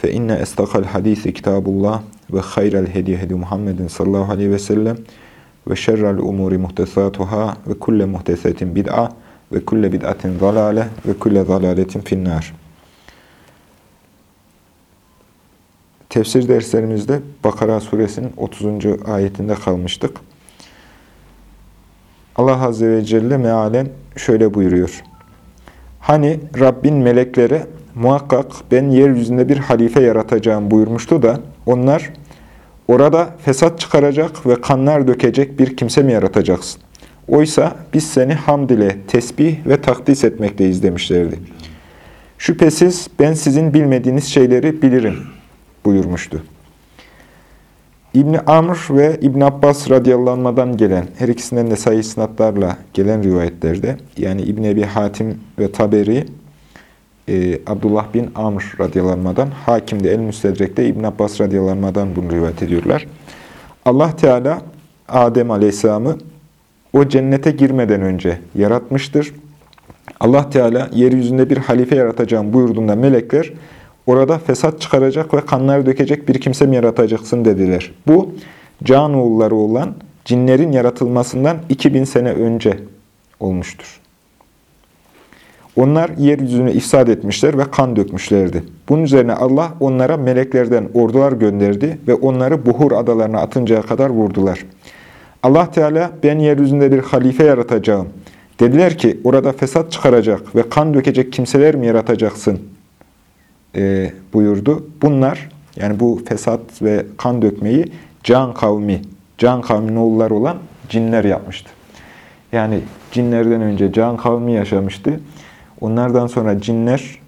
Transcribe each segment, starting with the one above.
Fe inne estakal hadisi kitabullah ve hayral hediye hedi Muhammedin sallallahu aleyhi ve sellem ve şerrel umuri muhtesatuhâ ve kulle muhtesetin bid'a ve kulle bid'atin zalale ve kulle zalaletin finnar. Tefsir derslerimizde Bakara suresinin 30. ayetinde kalmıştık. Allah Azze ve Celle mealen şöyle buyuruyor. Hani Rabbin meleklere muhakkak ben yeryüzünde bir halife yaratacağım buyurmuştu da onlar orada fesat çıkaracak ve kanlar dökecek bir kimse mi yaratacaksın? Oysa biz seni hamd ile tesbih ve takdis etmekteyiz demişlerdi. Şüphesiz ben sizin bilmediğiniz şeyleri bilirim buyurmuştu. İbni Amr ve İbn Abbas radıyallahu gelen, her ikisinden de sayı gelen rivayetlerde, yani İbn Ebi Hatim ve Taberi, e, Abdullah bin Amr radıyallahu Hakim de El-Müstedrek'te İbn Abbas radıyallahu bunu rivayet ediyorlar. Allah Teala Adem aleyhisselamı o cennete girmeden önce yaratmıştır. Allah Teala yeryüzünde bir halife yaratacağım buyurduğunda melekler orada fesat çıkaracak ve kanlar dökecek bir kimse mi yaratacaksın dediler. Bu can oğulları olan cinlerin yaratılmasından 2000 sene önce olmuştur. Onlar yeryüzünü ifsad etmişler ve kan dökmüşlerdi. Bunun üzerine Allah onlara meleklerden ordular gönderdi ve onları buhur adalarına atıncaya kadar vurdular. Allah Teala ben yeryüzünde bir halife yaratacağım. Dediler ki orada fesat çıkaracak ve kan dökecek kimseler mi yaratacaksın e, buyurdu. Bunlar yani bu fesat ve kan dökmeyi can kavmi, can kavminin oğulları olan cinler yapmıştı. Yani cinlerden önce can kavmi yaşamıştı. Onlardan sonra cinler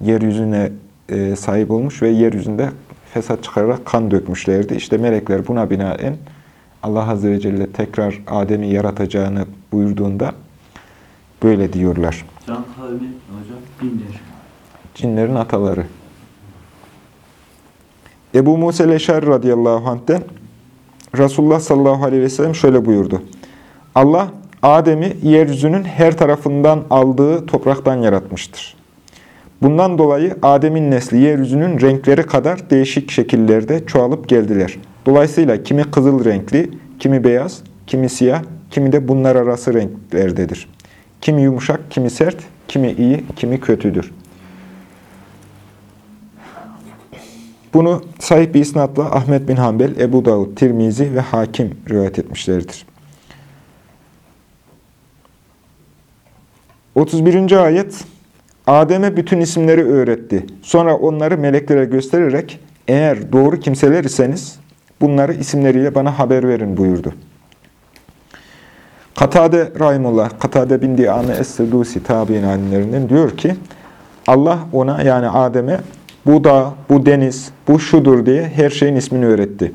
yeryüzüne e, sahip olmuş ve yeryüzünde fesat çıkararak kan dökmüşlerdi. İşte melekler buna binaen Allah Azze ve Celle tekrar Adem'i yaratacağını buyurduğunda böyle diyorlar. Can kavmi hocam binler. Cinlerin ataları. Ebu Musa Leşer radıyallahu anh'ten Resulullah sallallahu aleyhi ve sellem şöyle buyurdu. Allah Adem'i yeryüzünün her tarafından aldığı topraktan yaratmıştır. Bundan dolayı Adem'in nesli yeryüzünün renkleri kadar değişik şekillerde çoğalıp geldiler. Dolayısıyla kimi kızıl renkli, kimi beyaz, kimi siyah, kimi de bunlar arası renklerdedir. Kimi yumuşak, kimi sert, kimi iyi, kimi kötüdür. Bunu sahip bir isnatla Ahmet bin Hanbel, Ebu Davud, Tirmizi ve Hakim rivayet etmişlerdir. 31. ayet Adem'e bütün isimleri öğretti. Sonra onları meleklere göstererek eğer doğru kimseler iseniz bunları isimleriyle bana haber verin buyurdu. Katade Rahimullah, Katade bin Diyane Es-Sedusi tabi'in alimlerinden diyor ki Allah ona yani Adem'e bu dağ, bu deniz, bu şudur diye her şeyin ismini öğretti.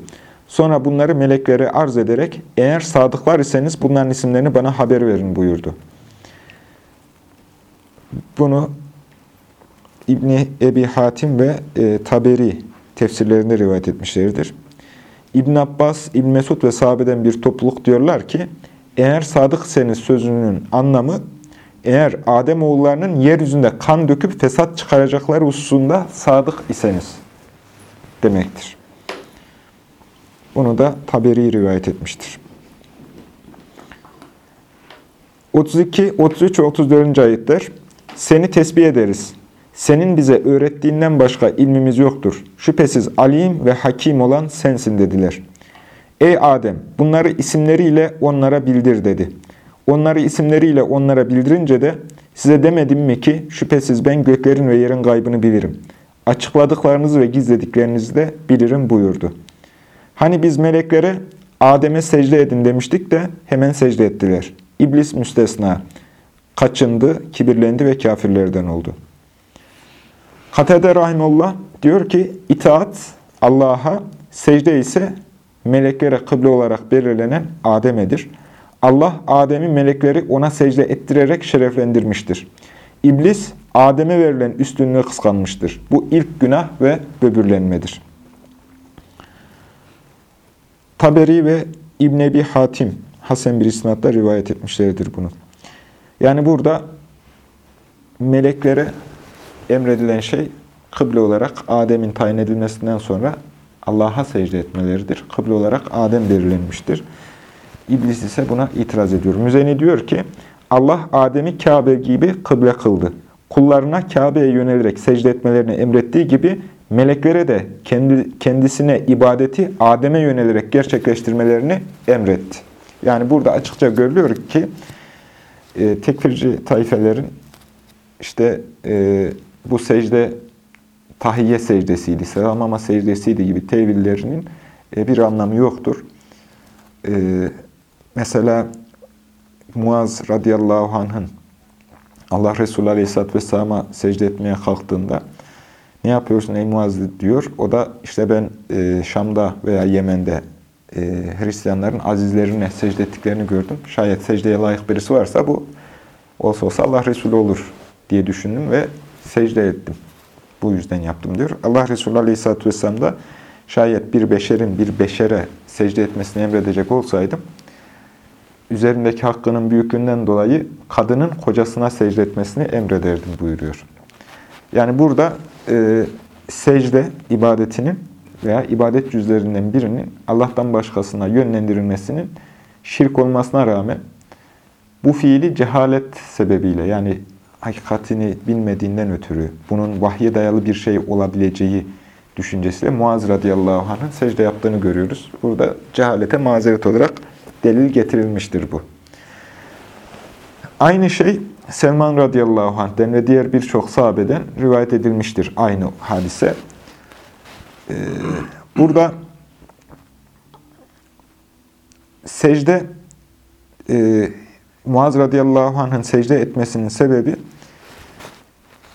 Sonra bunları meleklere arz ederek eğer sadıklar iseniz bunların isimlerini bana haber verin buyurdu. Bunu İbni Ebi Hatim ve e, Taberi tefsirlerinde rivayet etmişlerdir. İbn Abbas, İbn Mesud ve sahabeden bir topluluk diyorlar ki, eğer sadık seniz sözünün anlamı, eğer Adem oğullarının yeryüzünde kan döküp fesat çıkaracakları hususunda sadık iseniz demektir. Bunu da Taberi rivayet etmiştir. 32, 33 ve 34. ayetler seni tesbih ederiz. Senin bize öğrettiğinden başka ilmimiz yoktur. Şüphesiz alim ve hakim olan sensin dediler. Ey Adem! Bunları isimleriyle onlara bildir dedi. Onları isimleriyle onlara bildirince de size demedim mi ki şüphesiz ben göklerin ve yerin gaybını bilirim. Açıkladıklarınızı ve gizlediklerinizi de bilirim buyurdu. Hani biz meleklere Adem'e secde edin demiştik de hemen secde ettiler. İblis müstesna kaçındı, kibirlendi ve kafirlerden oldu. Katede Rahimullah diyor ki, itaat Allah'a, secde ise meleklere kıble olarak belirlenen Adem'edir. Allah Adem'i melekleri ona secde ettirerek şereflendirmiştir. İblis Adem'e verilen üstünlüğü kıskanmıştır. Bu ilk günah ve böbürlenmedir. Taberi ve İbn Ebi Hatim Hasan bir isnatla rivayet etmişlerdir bunu. Yani burada meleklere emredilen şey kıble olarak Adem'in tayin edilmesinden sonra Allah'a secde etmeleridir. Kıble olarak Adem belirlenmiştir. İblis ise buna itiraz ediyor. Müzeni diyor ki Allah Adem'i Kabe gibi kıble kıldı. Kullarına Kabe'ye yönelerek secde etmelerini emrettiği gibi meleklere de kendi, kendisine ibadeti Adem'e yönelerek gerçekleştirmelerini emretti. Yani burada açıkça görülüyor ki e, tekfirci taifelerin işte e, bu secde tahiyye secdesiydi, selamlama secdesiydi gibi tevillerinin e, bir anlamı yoktur. E, mesela Muaz radıyallahu anh'ın Allah Resulü aleyhisselatü vesselam'a secde etmeye kalktığında ne yapıyorsun ey Muaz diyor. O da işte ben e, Şam'da veya Yemen'de e, Hristiyanların azizlerine secde ettiklerini gördüm. Şayet secdeye layık birisi varsa bu olsa olsa Allah Resulü olur diye düşündüm ve secde ettim. Bu yüzden yaptım diyor. Allah Resulü Aleyhisselatü Vesselam da şayet bir beşerin bir beşere secde etmesini emredecek olsaydım üzerindeki hakkının büyüklüğünden dolayı kadının kocasına secde etmesini emrederdim buyuruyor. Yani burada e, secde ibadetinin veya ibadet cüzlerinden birinin Allah'tan başkasına yönlendirilmesinin şirk olmasına rağmen bu fiili cehalet sebebiyle yani hakikatini bilmediğinden ötürü bunun vahye dayalı bir şey olabileceği düşüncesiyle Muaz radıyallahu anh'ın secde yaptığını görüyoruz. Burada cehalete mazeret olarak delil getirilmiştir bu. Aynı şey Selman radıyallahu anh'den ve diğer birçok sahabeden rivayet edilmiştir aynı hadise. Burada secde e, Muaz radıyallahu anh'ın secde etmesinin sebebi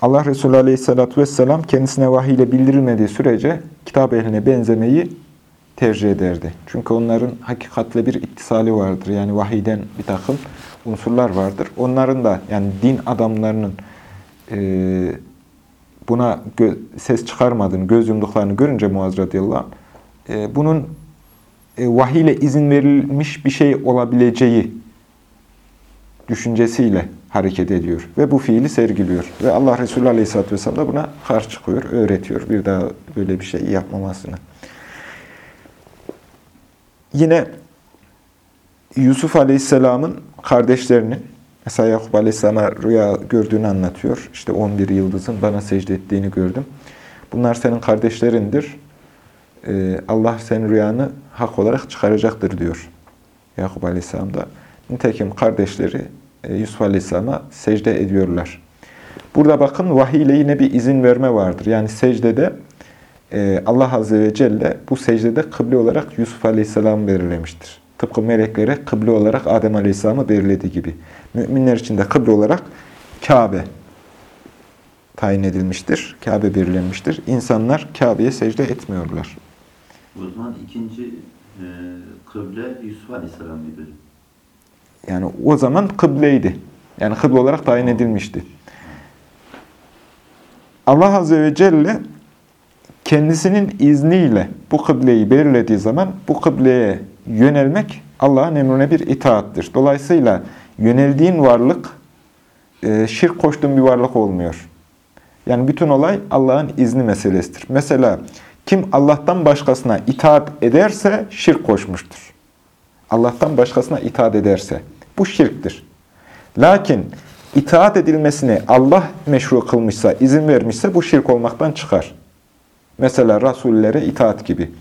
Allah Resulü aleyhissalatü vesselam kendisine vahiy ile bildirilmediği sürece kitap ehline benzemeyi tercih ederdi. Çünkü onların hakikatle bir ittisali vardır. Yani vahiyden bir takım unsurlar vardır. Onların da yani din adamlarının e, buna ses çıkarmadığını, göz yumduklarını görünce Muaz radıyallahu anh, e, bunun e, vahiy izin verilmiş bir şey olabileceği düşüncesiyle hareket ediyor. Ve bu fiili sergiliyor. Ve Allah Resulü Aleyhisselatü Vesselam da buna karşı çıkıyor, öğretiyor. Bir daha böyle bir şey yapmamasını. Yine Yusuf Aleyhisselam'ın kardeşlerinin, mesela Yakup Aleyhisselam'a rüya gördüğünü anlatıyor. İşte 11 yıldızın bana secde ettiğini gördüm. Bunlar senin kardeşlerindir. Ee, Allah senin rüyanı hak olarak çıkaracaktır diyor Yakup Aleyhisselam da. Nitekim kardeşleri e, Yusuf Aleyhisselam'a secde ediyorlar. Burada bakın vahiy ile yine bir izin verme vardır. Yani secdede e, Allah Azze ve Celle bu secdede kıble olarak Yusuf Aleyhisselam'ı belirlemiştir. Tıpkı meleklere kıble olarak Adem Aleyhisselam'ı belirlediği gibi. Müminler için de kıble olarak Kabe tayin edilmiştir. Kabe belirlenmiştir. İnsanlar Kabe'ye secde etmiyorlar. O zaman ikinci e, kıble Yusuf Aleyhisselam mıydı? Yani o zaman kıbleydi. Yani kıble olarak tayin edilmişti. Allah Azze ve Celle kendisinin izniyle bu kıbleyi belirlediği zaman bu kıbleye yönelmek Allah'ın emrine bir itaattir. Dolayısıyla yöneldiğin varlık e, şirk koştuğun bir varlık olmuyor. Yani bütün olay Allah'ın izni meselesidir. Mesela kim Allah'tan başkasına itaat ederse şirk koşmuştur. Allah'tan başkasına itaat ederse. Bu şirktir. Lakin itaat edilmesini Allah meşru kılmışsa, izin vermişse bu şirk olmaktan çıkar. Mesela Rasullere itaat gibi.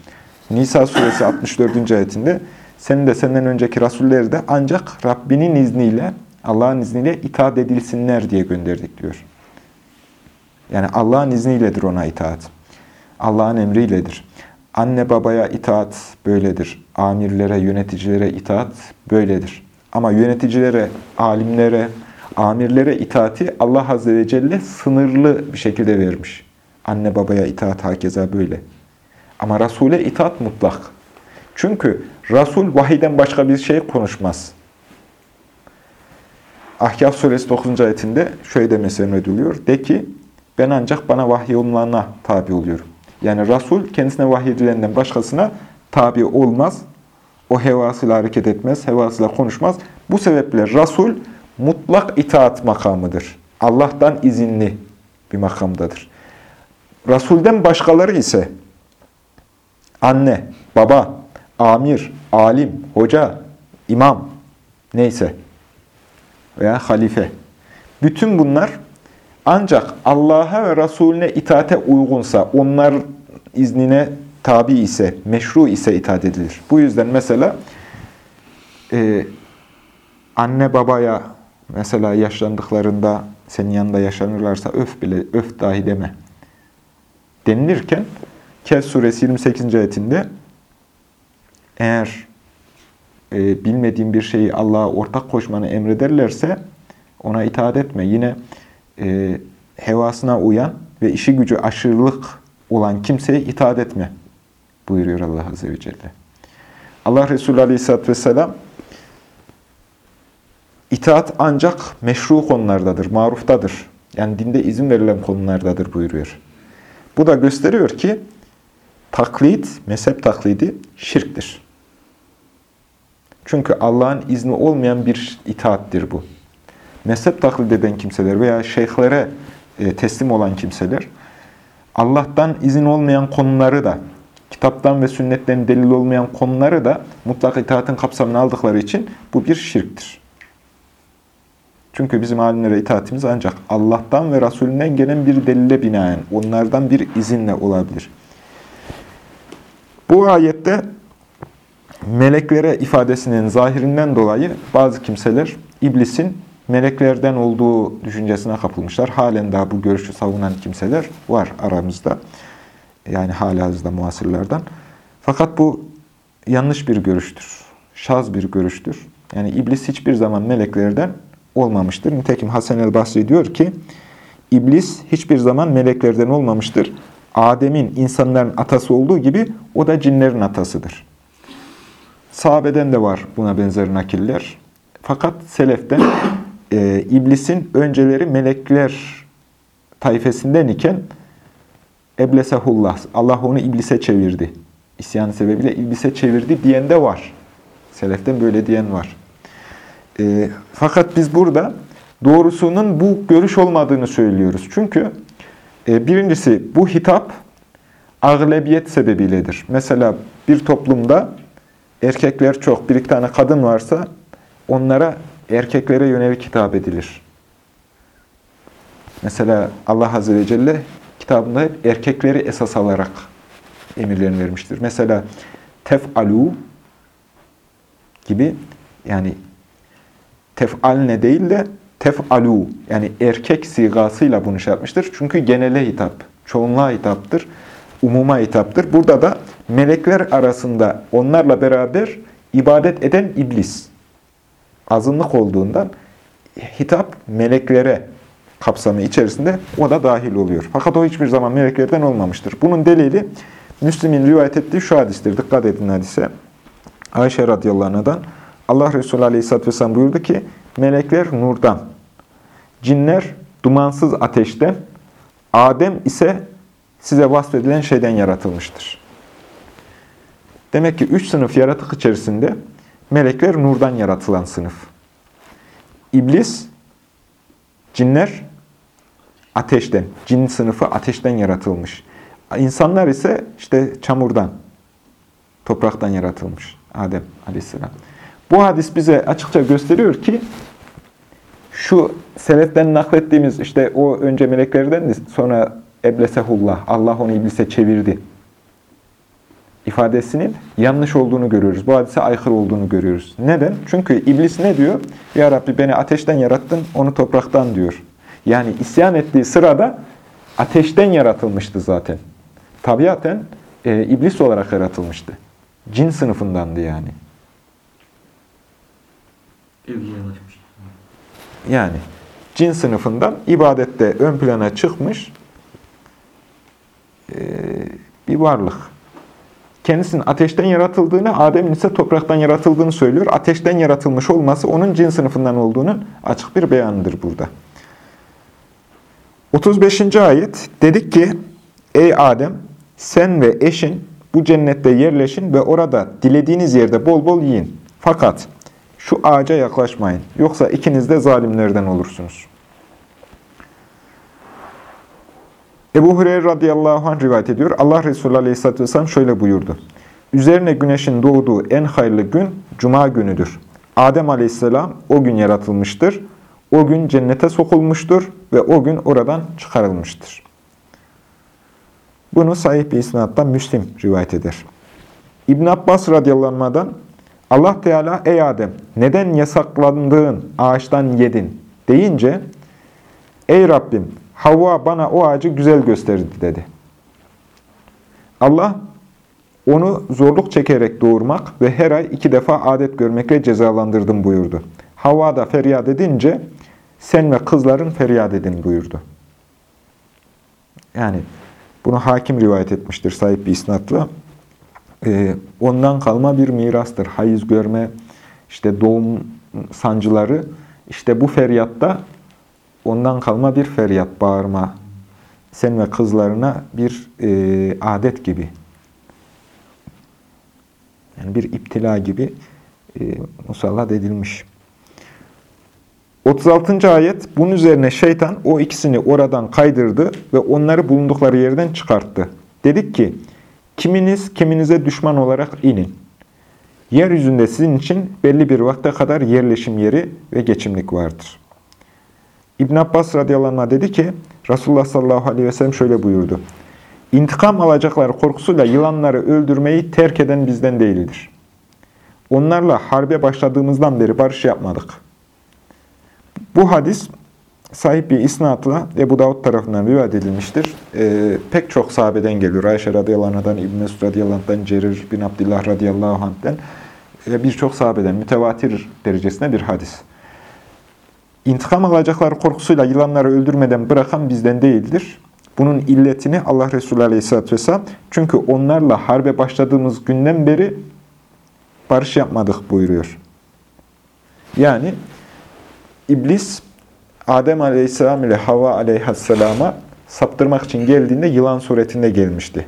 Nisa suresi 64. ayetinde senin de senden önceki Rasulleri de ancak Rabbinin izniyle, Allah'ın izniyle itaat edilsinler diye gönderdik diyor. Yani Allah'ın izniyledir ona itaat. Allah'ın emriyledir. Anne babaya itaat böyledir. Amirlere, yöneticilere itaat böyledir. Ama yöneticilere, alimlere, amirlere itaati Allah Azze ve Celle sınırlı bir şekilde vermiş. Anne babaya itaat hakeza böyle. Ama Resul'e itaat mutlak. Çünkü Resul vahiden başka bir şey konuşmaz. Ahkaf suresi 9. ayetinde şöyle demesi emrediliyor. De ki ben ancak bana vahyolunana tabi oluyorum. Yani Resul kendisine vahyedilenden başkasına tabi olmaz. O hevasıyla hareket etmez, hevasıyla konuşmaz. Bu sebeple Resul mutlak itaat makamıdır. Allah'tan izinli bir makamdadır. Resulden başkaları ise anne, baba, amir, alim, hoca, imam neyse veya halife. Bütün bunlar ancak Allah'a ve Resulüne itaate uygunsa, onlar iznine tabi ise, meşru ise itaat edilir. Bu yüzden mesela e, anne babaya mesela yaşlandıklarında senin yanında yaşlanırlarsa öf bile, öf dahi deme denilirken Kehf suresi 28. ayetinde eğer e, bilmediğin bir şeyi Allah'a ortak koşmanı emrederlerse ona itaat etme. Yine e, hevasına uyan ve işi gücü aşırılık olan kimseye itaat etme buyuruyor Allah Azze ve Celle. Allah Resulü Aleyhisselatü Vesselam itaat ancak meşru konulardadır, maruftadır. Yani dinde izin verilen konulardadır buyuruyor. Bu da gösteriyor ki taklit, mezhep taklidi şirktir. Çünkü Allah'ın izni olmayan bir itaattir bu. Mezhep taklit eden kimseler veya şeyhlere e, teslim olan kimseler Allah'tan izin olmayan konuları da kitaptan ve sünnetten delil olmayan konuları da mutlak itaatin kapsamına aldıkları için bu bir şirktir. Çünkü bizim alimlere itaatimiz ancak Allah'tan ve Resulünden gelen bir delile binaen, onlardan bir izinle olabilir. Bu ayette meleklere ifadesinin zahirinden dolayı bazı kimseler iblisin meleklerden olduğu düşüncesine kapılmışlar. Halen daha bu görüşü savunan kimseler var aramızda. Yani halihazırda muasırlardan. Fakat bu yanlış bir görüştür. Şaz bir görüştür. Yani iblis hiçbir zaman meleklerden olmamıştır. Nitekim Hasan el Basri diyor ki, İblis hiçbir zaman meleklerden olmamıştır. Adem'in insanların atası olduğu gibi o da cinlerin atasıdır. Sahabeden de var buna benzer nakiller. Fakat seleften e, iblisin önceleri melekler tayfesinden iken Eblesehullah, Allah onu iblise çevirdi. İsyan sebebiyle iblise çevirdi diyen de var. Seleften böyle diyen var. E, fakat biz burada doğrusunun bu görüş olmadığını söylüyoruz. Çünkü birincisi bu hitap aglebiyet sebebiyledir. Mesela bir toplumda erkekler çok, bir iki tane kadın varsa onlara erkeklere yönelik hitap edilir. Mesela Allah Azze ve Celle kitabında hep erkekleri esas alarak emirlerini vermiştir. Mesela tef'alu gibi yani tef'al ne değil de tef'alu yani erkek sigasıyla bunu şey yapmıştır. Çünkü genele hitap, çoğunluğa hitaptır, umuma hitaptır. Burada da melekler arasında onlarla beraber ibadet eden iblis azınlık olduğundan hitap meleklere kapsamı içerisinde o da dahil oluyor. Fakat o hiçbir zaman meleklerden olmamıştır. Bunun delili Müslim'in rivayet ettiği şu hadistir. Dikkat edin hadise. Ayşe radıyallahu anh'dan Allah Resulü aleyhisselatü vesselam buyurdu ki melekler nurdan, cinler dumansız ateşten, Adem ise size vasfedilen şeyden yaratılmıştır. Demek ki üç sınıf yaratık içerisinde melekler nurdan yaratılan sınıf. İblis, cinler ateşten, cin sınıfı ateşten yaratılmış. İnsanlar ise işte çamurdan, topraktan yaratılmış. Adem aleyhisselam. Bu hadis bize açıkça gösteriyor ki şu seleften naklettiğimiz işte o önce meleklerden sonra eblesehullah, Allah onu iblise çevirdi ifadesinin yanlış olduğunu görüyoruz. Bu hadise aykırı olduğunu görüyoruz. Neden? Çünkü iblis ne diyor? Ya Rabbi beni ateşten yarattın, onu topraktan diyor. Yani isyan ettiği sırada ateşten yaratılmıştı zaten. Tabiaten e, iblis olarak yaratılmıştı. Cin sınıfındandı yani. Evliyalaşmış. Yani cin sınıfından ibadette ön plana çıkmış bir varlık. kendisinin ateşten yaratıldığını, Adem'in ise topraktan yaratıldığını söylüyor. Ateşten yaratılmış olması onun cin sınıfından olduğunun açık bir beyanıdır burada. 35. ayet dedik ki Ey Adem sen ve eşin bu cennette yerleşin ve orada dilediğiniz yerde bol bol yiyin. Fakat şu ağaca yaklaşmayın. Yoksa ikiniz de zalimlerden olursunuz. Ebu Hureyre radıyallahu anh rivayet ediyor. Allah Resulü aleyhisselatü vesselam şöyle buyurdu. Üzerine güneşin doğduğu en hayırlı gün Cuma günüdür. Adem aleyhisselam o gün yaratılmıştır. O gün cennete sokulmuştur ve o gün oradan çıkarılmıştır. Bunu sahih bir isnattan Müslim rivayet eder. İbn Abbas radıyallahu anh'dan Allah Teala ey Adem neden yasaklandığın ağaçtan yedin deyince ey Rabbim Havva bana o ağacı güzel gösterdi dedi. Allah onu zorluk çekerek doğurmak ve her ay iki defa adet görmekle cezalandırdım buyurdu. Havva da feryat edince sen ve kızların feryat edin buyurdu. Yani bunu hakim rivayet etmiştir sahip bir isnatla. Ee, ondan kalma bir mirastır. Hayız görme, işte doğum sancıları, işte bu feryatta ondan kalma bir feryat, bağırma. Sen ve kızlarına bir e, adet gibi. Yani bir iptila gibi e, musallat edilmiş. 36. ayet, bunun üzerine şeytan o ikisini oradan kaydırdı ve onları bulundukları yerden çıkarttı. Dedik ki, kiminiz kiminize düşman olarak inin. Yeryüzünde sizin için belli bir vakte kadar yerleşim yeri ve geçimlik vardır. İbn Abbas radıyallahu anh dedi ki, Resulullah sallallahu aleyhi ve sellem şöyle buyurdu. İntikam alacakları korkusuyla yılanları öldürmeyi terk eden bizden değildir. Onlarla harbe başladığımızdan beri barış yapmadık. Bu hadis sahip bir isnatla Ebu Davud tarafından rivayet edilmiştir. Ee, pek çok sahabeden geliyor. Ayşe radıyallahu anh'dan, İbn Mesud radıyallahu anh'dan, Cerir bin Abdullah radıyallahu anh'dan ve birçok sahabeden mütevatir derecesinde bir hadis. İntikam alacakları korkusuyla yılanları öldürmeden bırakan bizden değildir. Bunun illetini Allah Resulü Aleyhisselatü Vesselam çünkü onlarla harbe başladığımız günden beri barış yapmadık buyuruyor. Yani İblis Adem Aleyhisselam ile Havva Aleyhisselam'a saptırmak için geldiğinde yılan suretinde gelmişti.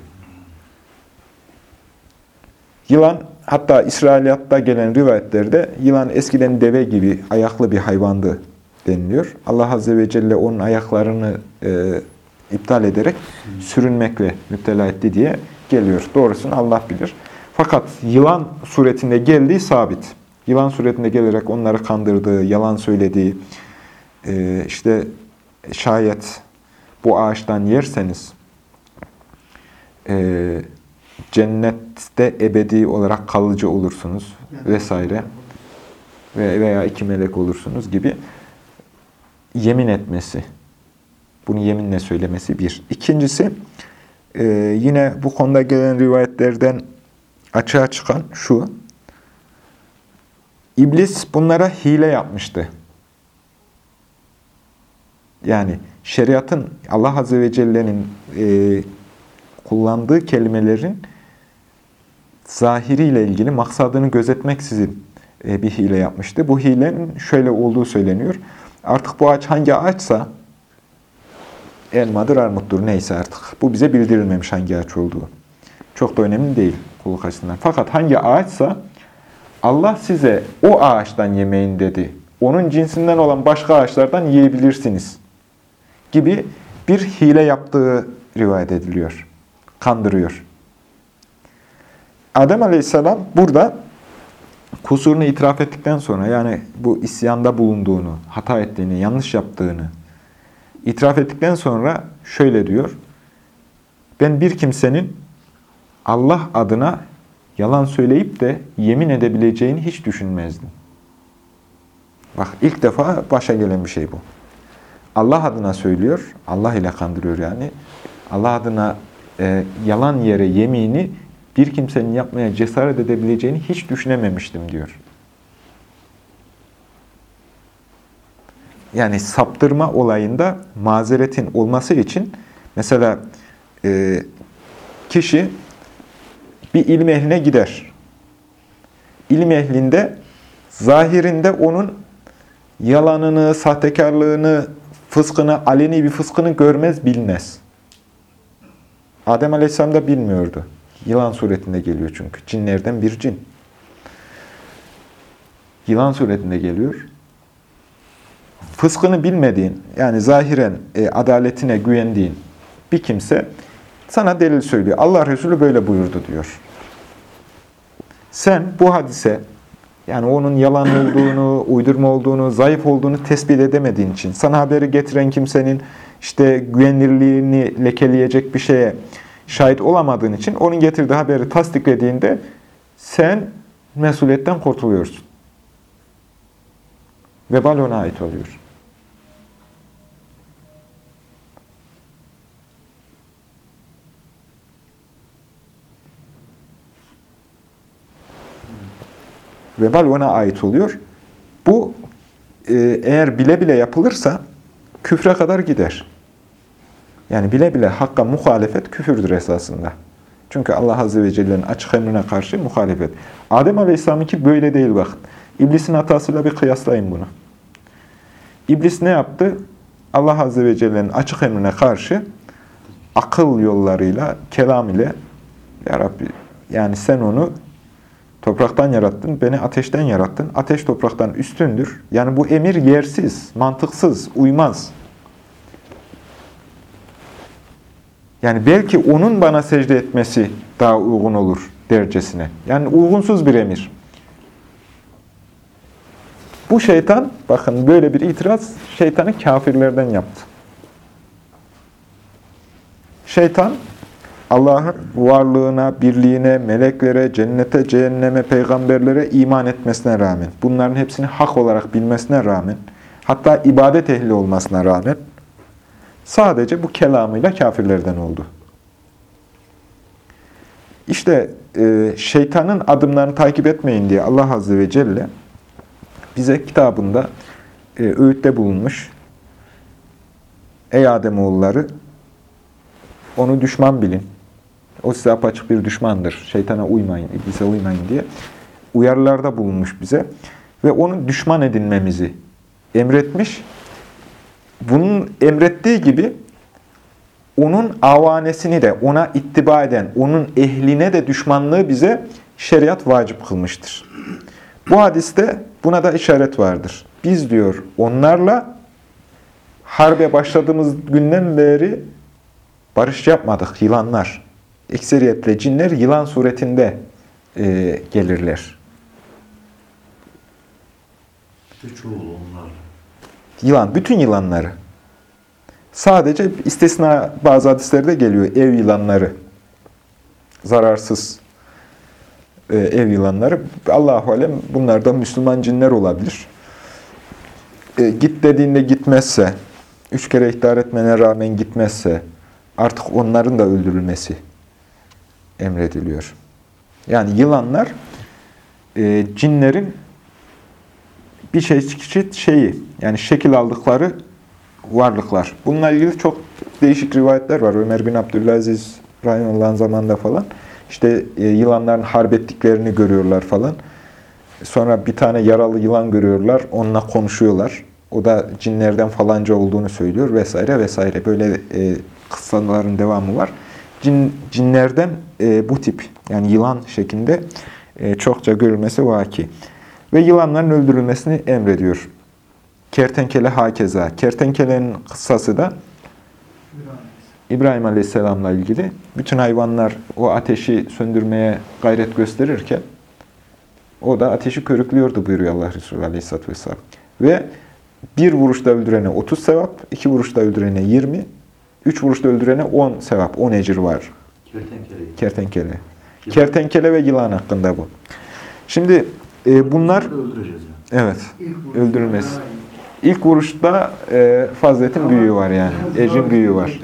Yılan hatta İsrailiyatta gelen rivayetlerde yılan eskiden deve gibi ayaklı bir hayvandı deniliyor. Allah Azze ve Celle onun ayaklarını e, iptal ederek sürünmekle müptela etti diye geliyor. Doğrusunu Allah bilir. Fakat yılan suretinde geldiği sabit. Yılan suretinde gelerek onları kandırdığı, yalan söylediği, e, işte şayet bu ağaçtan yerseniz e, cennette ebedi olarak kalıcı olursunuz vesaire ve veya iki melek olursunuz gibi yemin etmesi. Bunu yeminle söylemesi bir. İkincisi e, yine bu konuda gelen rivayetlerden açığa çıkan şu. İblis bunlara hile yapmıştı. Yani şeriatın Allah Azze ve Celle'nin e, kullandığı kelimelerin zahiriyle ilgili maksadını gözetmeksizin e, bir hile yapmıştı. Bu hilenin şöyle olduğu söyleniyor. Artık bu ağaç hangi ağaçsa elmadır, armuttur neyse artık. Bu bize bildirilmemiş hangi ağaç olduğu. Çok da önemli değil kulluk açısından. Fakat hangi ağaçsa Allah size o ağaçtan yemeyin dedi. Onun cinsinden olan başka ağaçlardan yiyebilirsiniz. Gibi bir hile yaptığı rivayet ediliyor. Kandırıyor. Adem Aleyhisselam burada kusurunu itiraf ettikten sonra yani bu isyanda bulunduğunu, hata ettiğini, yanlış yaptığını itiraf ettikten sonra şöyle diyor. Ben bir kimsenin Allah adına yalan söyleyip de yemin edebileceğini hiç düşünmezdim. Bak ilk defa başa gelen bir şey bu. Allah adına söylüyor, Allah ile kandırıyor yani. Allah adına e, yalan yere yemini bir kimsenin yapmaya cesaret edebileceğini hiç düşünememiştim diyor. Yani saptırma olayında mazeretin olması için mesela e, kişi bir ilim ehline gider. İlim ehlinde zahirinde onun yalanını, sahtekarlığını, fıskını, aleni bir fıskını görmez, bilmez. Adem Aleyhisselam da bilmiyordu. Yılan suretinde geliyor çünkü. Cinlerden bir cin. Yılan suretinde geliyor. Fıskını bilmediğin, yani zahiren e, adaletine güvendiğin bir kimse sana delil söylüyor. Allah Resulü böyle buyurdu diyor. Sen bu hadise, yani onun yalan olduğunu, uydurma olduğunu, zayıf olduğunu tespit edemediğin için, sana haberi getiren kimsenin işte güvenilirliğini lekeleyecek bir şeye şahit olamadığın için onun getirdiği haberi tasdiklediğinde sen mesuliyetten kurtuluyorsun. Vebal ona ait oluyor. Vebal ona ait oluyor. Bu e, eğer bile bile yapılırsa küfre kadar gider. Yani bile bile hakka muhalefet küfürdür esasında. Çünkü Allah Azze ve Celle'nin açık emrine karşı muhalefet. Adem Aleyhisselam'ınki böyle değil bakın. İblisin hatasıyla bir kıyaslayın bunu. İblis ne yaptı? Allah Azze ve Celle'nin açık emrine karşı akıl yollarıyla, kelam ile Ya Rabbi yani sen onu topraktan yarattın, beni ateşten yarattın. Ateş topraktan üstündür. Yani bu emir yersiz, mantıksız, uymaz. Yani belki onun bana secde etmesi daha uygun olur dercesine. Yani uygunsuz bir emir. Bu şeytan, bakın böyle bir itiraz şeytanı kafirlerden yaptı. Şeytan, Allah'ın varlığına, birliğine, meleklere, cennete, cehenneme, peygamberlere iman etmesine rağmen, bunların hepsini hak olarak bilmesine rağmen, hatta ibadet ehli olmasına rağmen, sadece bu kelamıyla kafirlerden oldu. İşte e, şeytanın adımlarını takip etmeyin diye Allah Azze ve Celle bize kitabında e, öğütte bulunmuş. Ey Ademoğulları, onu düşman bilin. O size apaçık bir düşmandır. Şeytana uymayın, iblise uymayın diye uyarılarda bulunmuş bize. Ve onu düşman edinmemizi emretmiş. Bunun emrettiği gibi onun avanesini de ona ittiba eden, onun ehline de düşmanlığı bize şeriat vacip kılmıştır. Bu hadiste buna da işaret vardır. Biz diyor onlarla harbe başladığımız günden beri barış yapmadık yılanlar. Ekseriyetle cinler yılan suretinde e, gelirler. Çoğul onlar. Yılan, bütün yılanları. Sadece istisna bazı hadislerde geliyor. Ev yılanları. Zararsız e, ev yılanları. Allahu alem bunlar da Müslüman cinler olabilir. E, git dediğinde gitmezse, üç kere ihtar etmene rağmen gitmezse, artık onların da öldürülmesi emrediliyor. Yani yılanlar e, cinlerin bir şey çeşit şeyi, yani şekil aldıkları varlıklar. Bununla ilgili çok değişik rivayetler var. Ömer bin Abdülaziz Rahimullah'ın zamanında falan. İşte e, yılanların harp ettiklerini görüyorlar falan. Sonra bir tane yaralı yılan görüyorlar. Onunla konuşuyorlar. O da cinlerden falanca olduğunu söylüyor vesaire vesaire. Böyle e, kıssaların devamı var. Cin, cinlerden e, bu tip yani yılan şeklinde e, çokça görülmesi vaki. Ve yılanların öldürülmesini emrediyor. Kertenkele hakeza. Kertenkelenin kıssası da İbrahim Aleyhisselam'la ilgili. Bütün hayvanlar o ateşi söndürmeye gayret gösterirken o da ateşi körüklüyordu buyuruyor Allah Resulü Aleyhisselatü Vesselam. Ve bir vuruşta öldürene 30 sevap, iki vuruşta öldürene 20, üç vuruşta öldürene 10 sevap, 10 ecir var. Kertenkele. Kertenkele. Kertenkele ve yılan hakkında bu. Şimdi e, bunlar evet öldürülmesi. İlk vuruşta e, faziletin büyüğü var yani. Ecrin büyüğü var.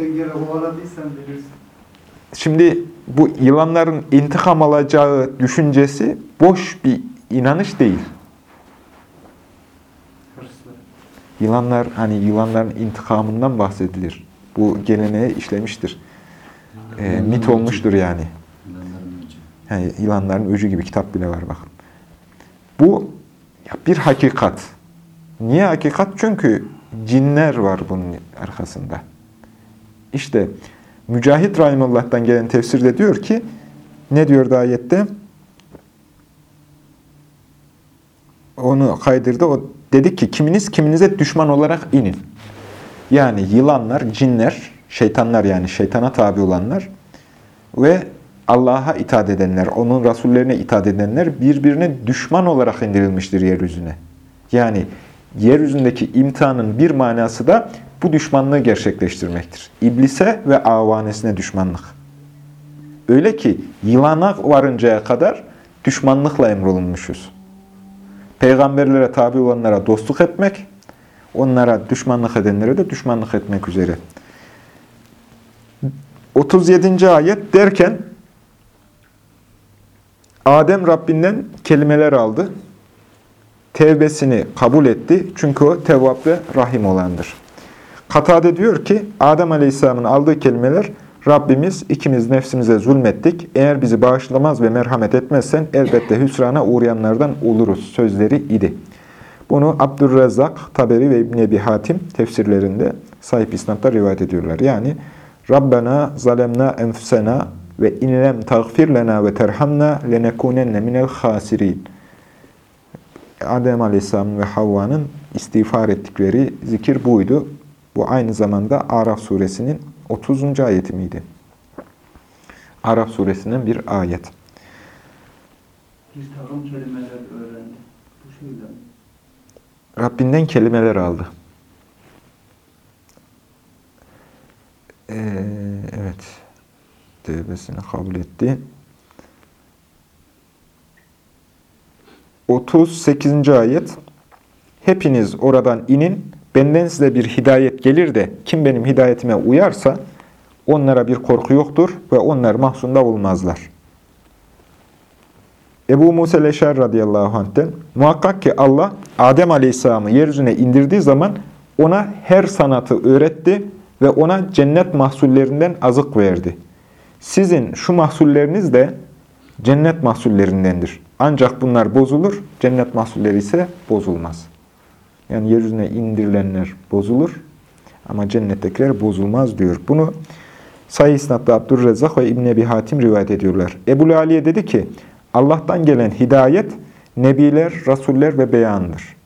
Şimdi bu yılanların intikam alacağı düşüncesi boş bir inanış değil. Yılanlar hani yılanların intikamından bahsedilir. Bu geleneğe işlemiştir. E, mit olmuştur yani. Yani yılanların öcü gibi kitap bile var bakın. Bu ya bir hakikat. Niye hakikat? Çünkü cinler var bunun arkasında. İşte Mücahit Rahimullah'tan gelen tefsirde diyor ki, ne diyor ayette? Onu kaydırdı. O dedi ki, kiminiz kiminize düşman olarak inin. Yani yılanlar, cinler, şeytanlar yani şeytana tabi olanlar ve Allah'a itaat edenler, onun rasullerine itaat edenler birbirine düşman olarak indirilmiştir yeryüzüne. Yani yeryüzündeki imtihanın bir manası da bu düşmanlığı gerçekleştirmektir. İblise ve avanesine düşmanlık. Öyle ki yılana varıncaya kadar düşmanlıkla emrolunmuşuz. Peygamberlere tabi olanlara dostluk etmek, onlara düşmanlık edenlere de düşmanlık etmek üzere. 37. ayet derken Adem Rabbinden kelimeler aldı. Tevbesini kabul etti. Çünkü o tevvab ve rahim olandır. Katade diyor ki Adem Aleyhisselam'ın aldığı kelimeler Rabbimiz ikimiz nefsimize zulmettik. Eğer bizi bağışlamaz ve merhamet etmezsen elbette hüsrana uğrayanlardan oluruz sözleri idi. Bunu Abdurrezzak, Taberi ve İbn Ebi Hatim tefsirlerinde sahip isnatlar rivayet ediyorlar. Yani Rabbena zalemna enfusena ve inlem tağfir lena ve terhamna lenekunenne minel hasirin. Adem Aleyhisselam ve Havva'nın istiğfar ettikleri zikir buydu. Bu aynı zamanda Araf suresinin 30. ayeti miydi? Araf suresinin bir ayet. Takım kelimeler öğrendi. Bu şeyden. Rabbinden kelimeler aldı. Ee, evet. Tevbesini kabul etti. 38. ayet. Hepiniz oradan inin. Benden size bir hidayet gelir de kim benim hidayetime uyarsa onlara bir korku yoktur ve onlar mahzunda olmazlar. Ebu Musa Leşer radıyallahu anh'ten muhakkak ki Allah Adem aleyhisselamı yeryüzüne indirdiği zaman ona her sanatı öğretti ve ona cennet mahsullerinden azık verdi. Sizin şu mahsulleriniz de cennet mahsullerindendir. Ancak bunlar bozulur, cennet mahsulleri ise bozulmaz. Yani yeryüzüne indirilenler bozulur ama cennettekiler bozulmaz diyor. Bunu Sahih İsnat'ta Abdurrezzak ve İbn Ebi Hatim rivayet ediyorlar. Ebu Aliye dedi ki, Allah'tan gelen hidayet, nebiler, rasuller ve beyandır.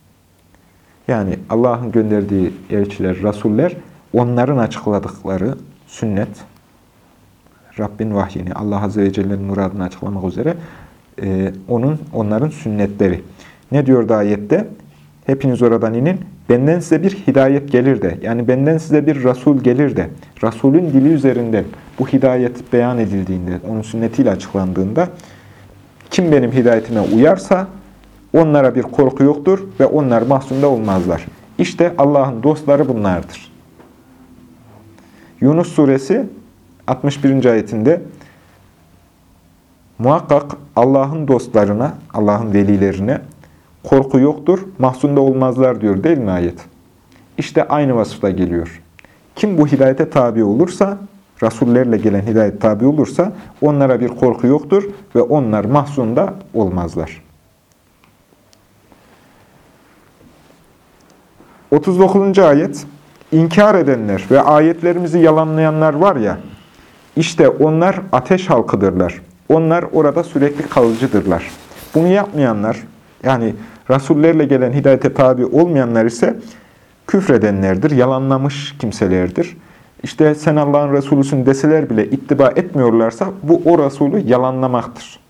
Yani Allah'ın gönderdiği elçiler, rasuller, onların açıkladıkları sünnet, Rabbin vahyini, Allah Azze ve Celle'nin muradını açıklamak üzere e, onun onların sünnetleri. Ne diyor da ayette? Hepiniz oradan inin. Benden size bir hidayet gelir de, yani benden size bir Rasul gelir de, Rasulün dili üzerinden bu hidayet beyan edildiğinde, onun sünnetiyle açıklandığında, kim benim hidayetime uyarsa, onlara bir korku yoktur ve onlar mahzunda olmazlar. İşte Allah'ın dostları bunlardır. Yunus suresi 61. ayetinde muhakkak Allah'ın dostlarına, Allah'ın velilerine korku yoktur, mahzunda olmazlar diyor değil mi ayet? İşte aynı vasıfta geliyor. Kim bu hidayete tabi olursa, Rasullerle gelen hidayet tabi olursa onlara bir korku yoktur ve onlar mahzunda olmazlar. 39. ayet İnkar edenler ve ayetlerimizi yalanlayanlar var ya, işte onlar ateş halkıdırlar. Onlar orada sürekli kalıcıdırlar. Bunu yapmayanlar, yani Rasullerle gelen hidayete tabi olmayanlar ise küfredenlerdir, yalanlamış kimselerdir. İşte sen Allah'ın Resulüsün deseler bile ittiba etmiyorlarsa bu o Resulü yalanlamaktır.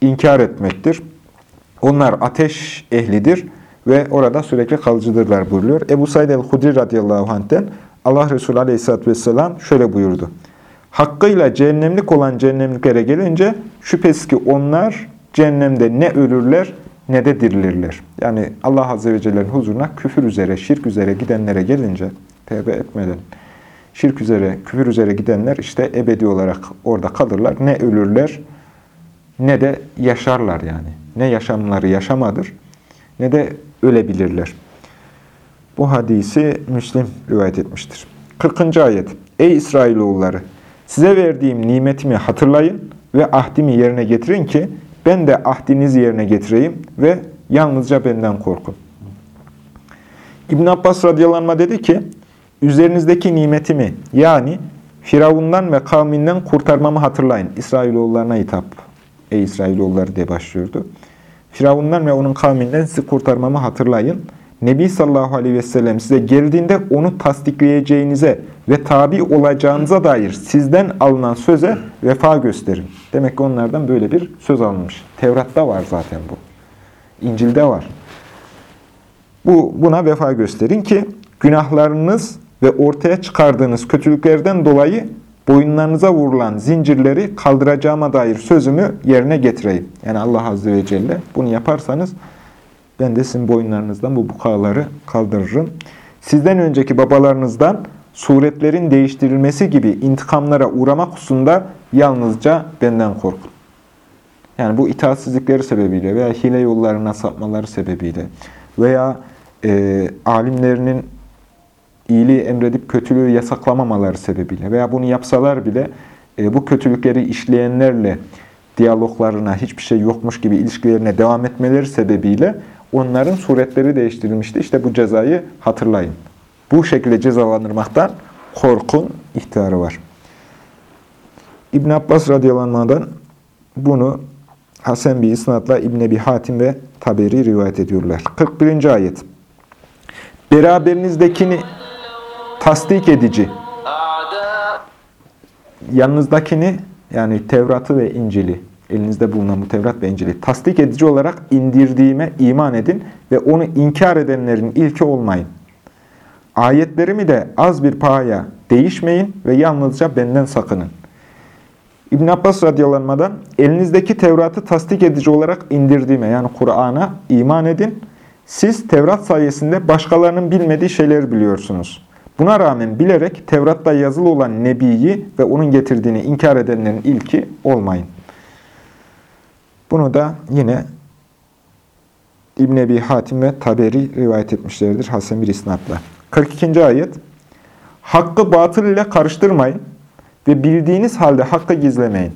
İnkar etmektir. Onlar ateş ehlidir ve orada sürekli kalıcıdırlar buyuruyor. Ebu Said el-Hudri radıyallahu anh'ten Allah Resulü aleyhisselatü vesselam şöyle buyurdu. Hakkıyla cehennemlik olan cehennemliklere gelince şüphesiz ki onlar cehennemde ne ölürler ne de dirilirler. Yani Allah Azze ve Celle'nin huzuruna küfür üzere, şirk üzere gidenlere gelince, tevbe etmeden, şirk üzere, küfür üzere gidenler işte ebedi olarak orada kalırlar. Ne ölürler ne de yaşarlar yani. Ne yaşamları yaşamadır ne de ölebilirler. Bu hadisi Müslim rivayet etmiştir. 40. ayet. Ey İsrailoğulları! Size verdiğim nimetimi hatırlayın. ve ahdimi yerine getirin ki ben de ahdinizi yerine getireyim ve yalnızca benden korkun. İbn Abbas radıyallahu anh dedi ki, üzerinizdeki nimetimi yani Firavundan ve kavminden kurtarmamı hatırlayın. İsrailoğullarına hitap. Ey İsrailoğulları diye başlıyordu. Firavundan ve onun kavminden sizi kurtarmamı hatırlayın. Nebi sallallahu aleyhi ve sellem size geldiğinde onu tasdikleyeceğinize ve tabi olacağınıza dair sizden alınan söze vefa gösterin. Demek ki onlardan böyle bir söz alınmış. Tevrat'ta var zaten bu. İncil'de var. Bu buna vefa gösterin ki günahlarınız ve ortaya çıkardığınız kötülüklerden dolayı boyunlarınıza vurulan zincirleri kaldıracağıma dair sözümü yerine getireyim. Yani Allah Azze ve Celle bunu yaparsanız ben de sizin boyunlarınızdan bu bukaları kaldırırım. Sizden önceki babalarınızdan suretlerin değiştirilmesi gibi intikamlara uğramak hususunda yalnızca benden korkun. Yani bu itaatsizlikleri sebebiyle veya hile yollarına sapmaları sebebiyle veya e, alimlerinin iyiliği emredip kötülüğü yasaklamamaları sebebiyle veya bunu yapsalar bile e, bu kötülükleri işleyenlerle diyaloglarına hiçbir şey yokmuş gibi ilişkilerine devam etmeleri sebebiyle onların suretleri değiştirilmişti. İşte bu cezayı hatırlayın. Bu şekilde cezalandırmaktan korkun ihtiarı var. İbn Abbas radıyallahu bunu Hasan bir isnatla İbn Ebi Hatim ve Taberi rivayet ediyorlar. 41. ayet. Beraberinizdekini tasdik edici, yanınızdakini yani Tevrat'ı ve İncil'i, elinizde bulunan bu Tevrat ve İncil'i tasdik edici olarak indirdiğime iman edin ve onu inkar edenlerin ilki olmayın. Ayetlerimi de az bir pahaya değişmeyin ve yalnızca benden sakının. İbn Abbas radıyallahu anh'dan elinizdeki Tevrat'ı tasdik edici olarak indirdiğime yani Kur'an'a iman edin. Siz Tevrat sayesinde başkalarının bilmediği şeyleri biliyorsunuz. Buna rağmen bilerek Tevrat'ta yazılı olan Nebi'yi ve onun getirdiğini inkar edenlerin ilki olmayın. Bunu da yine İbn Ebi Hatim ve Taberi rivayet etmişlerdir Hasan bir isnatla. 42. ayet Hakkı batıl ile karıştırmayın ve bildiğiniz halde hakkı gizlemeyin.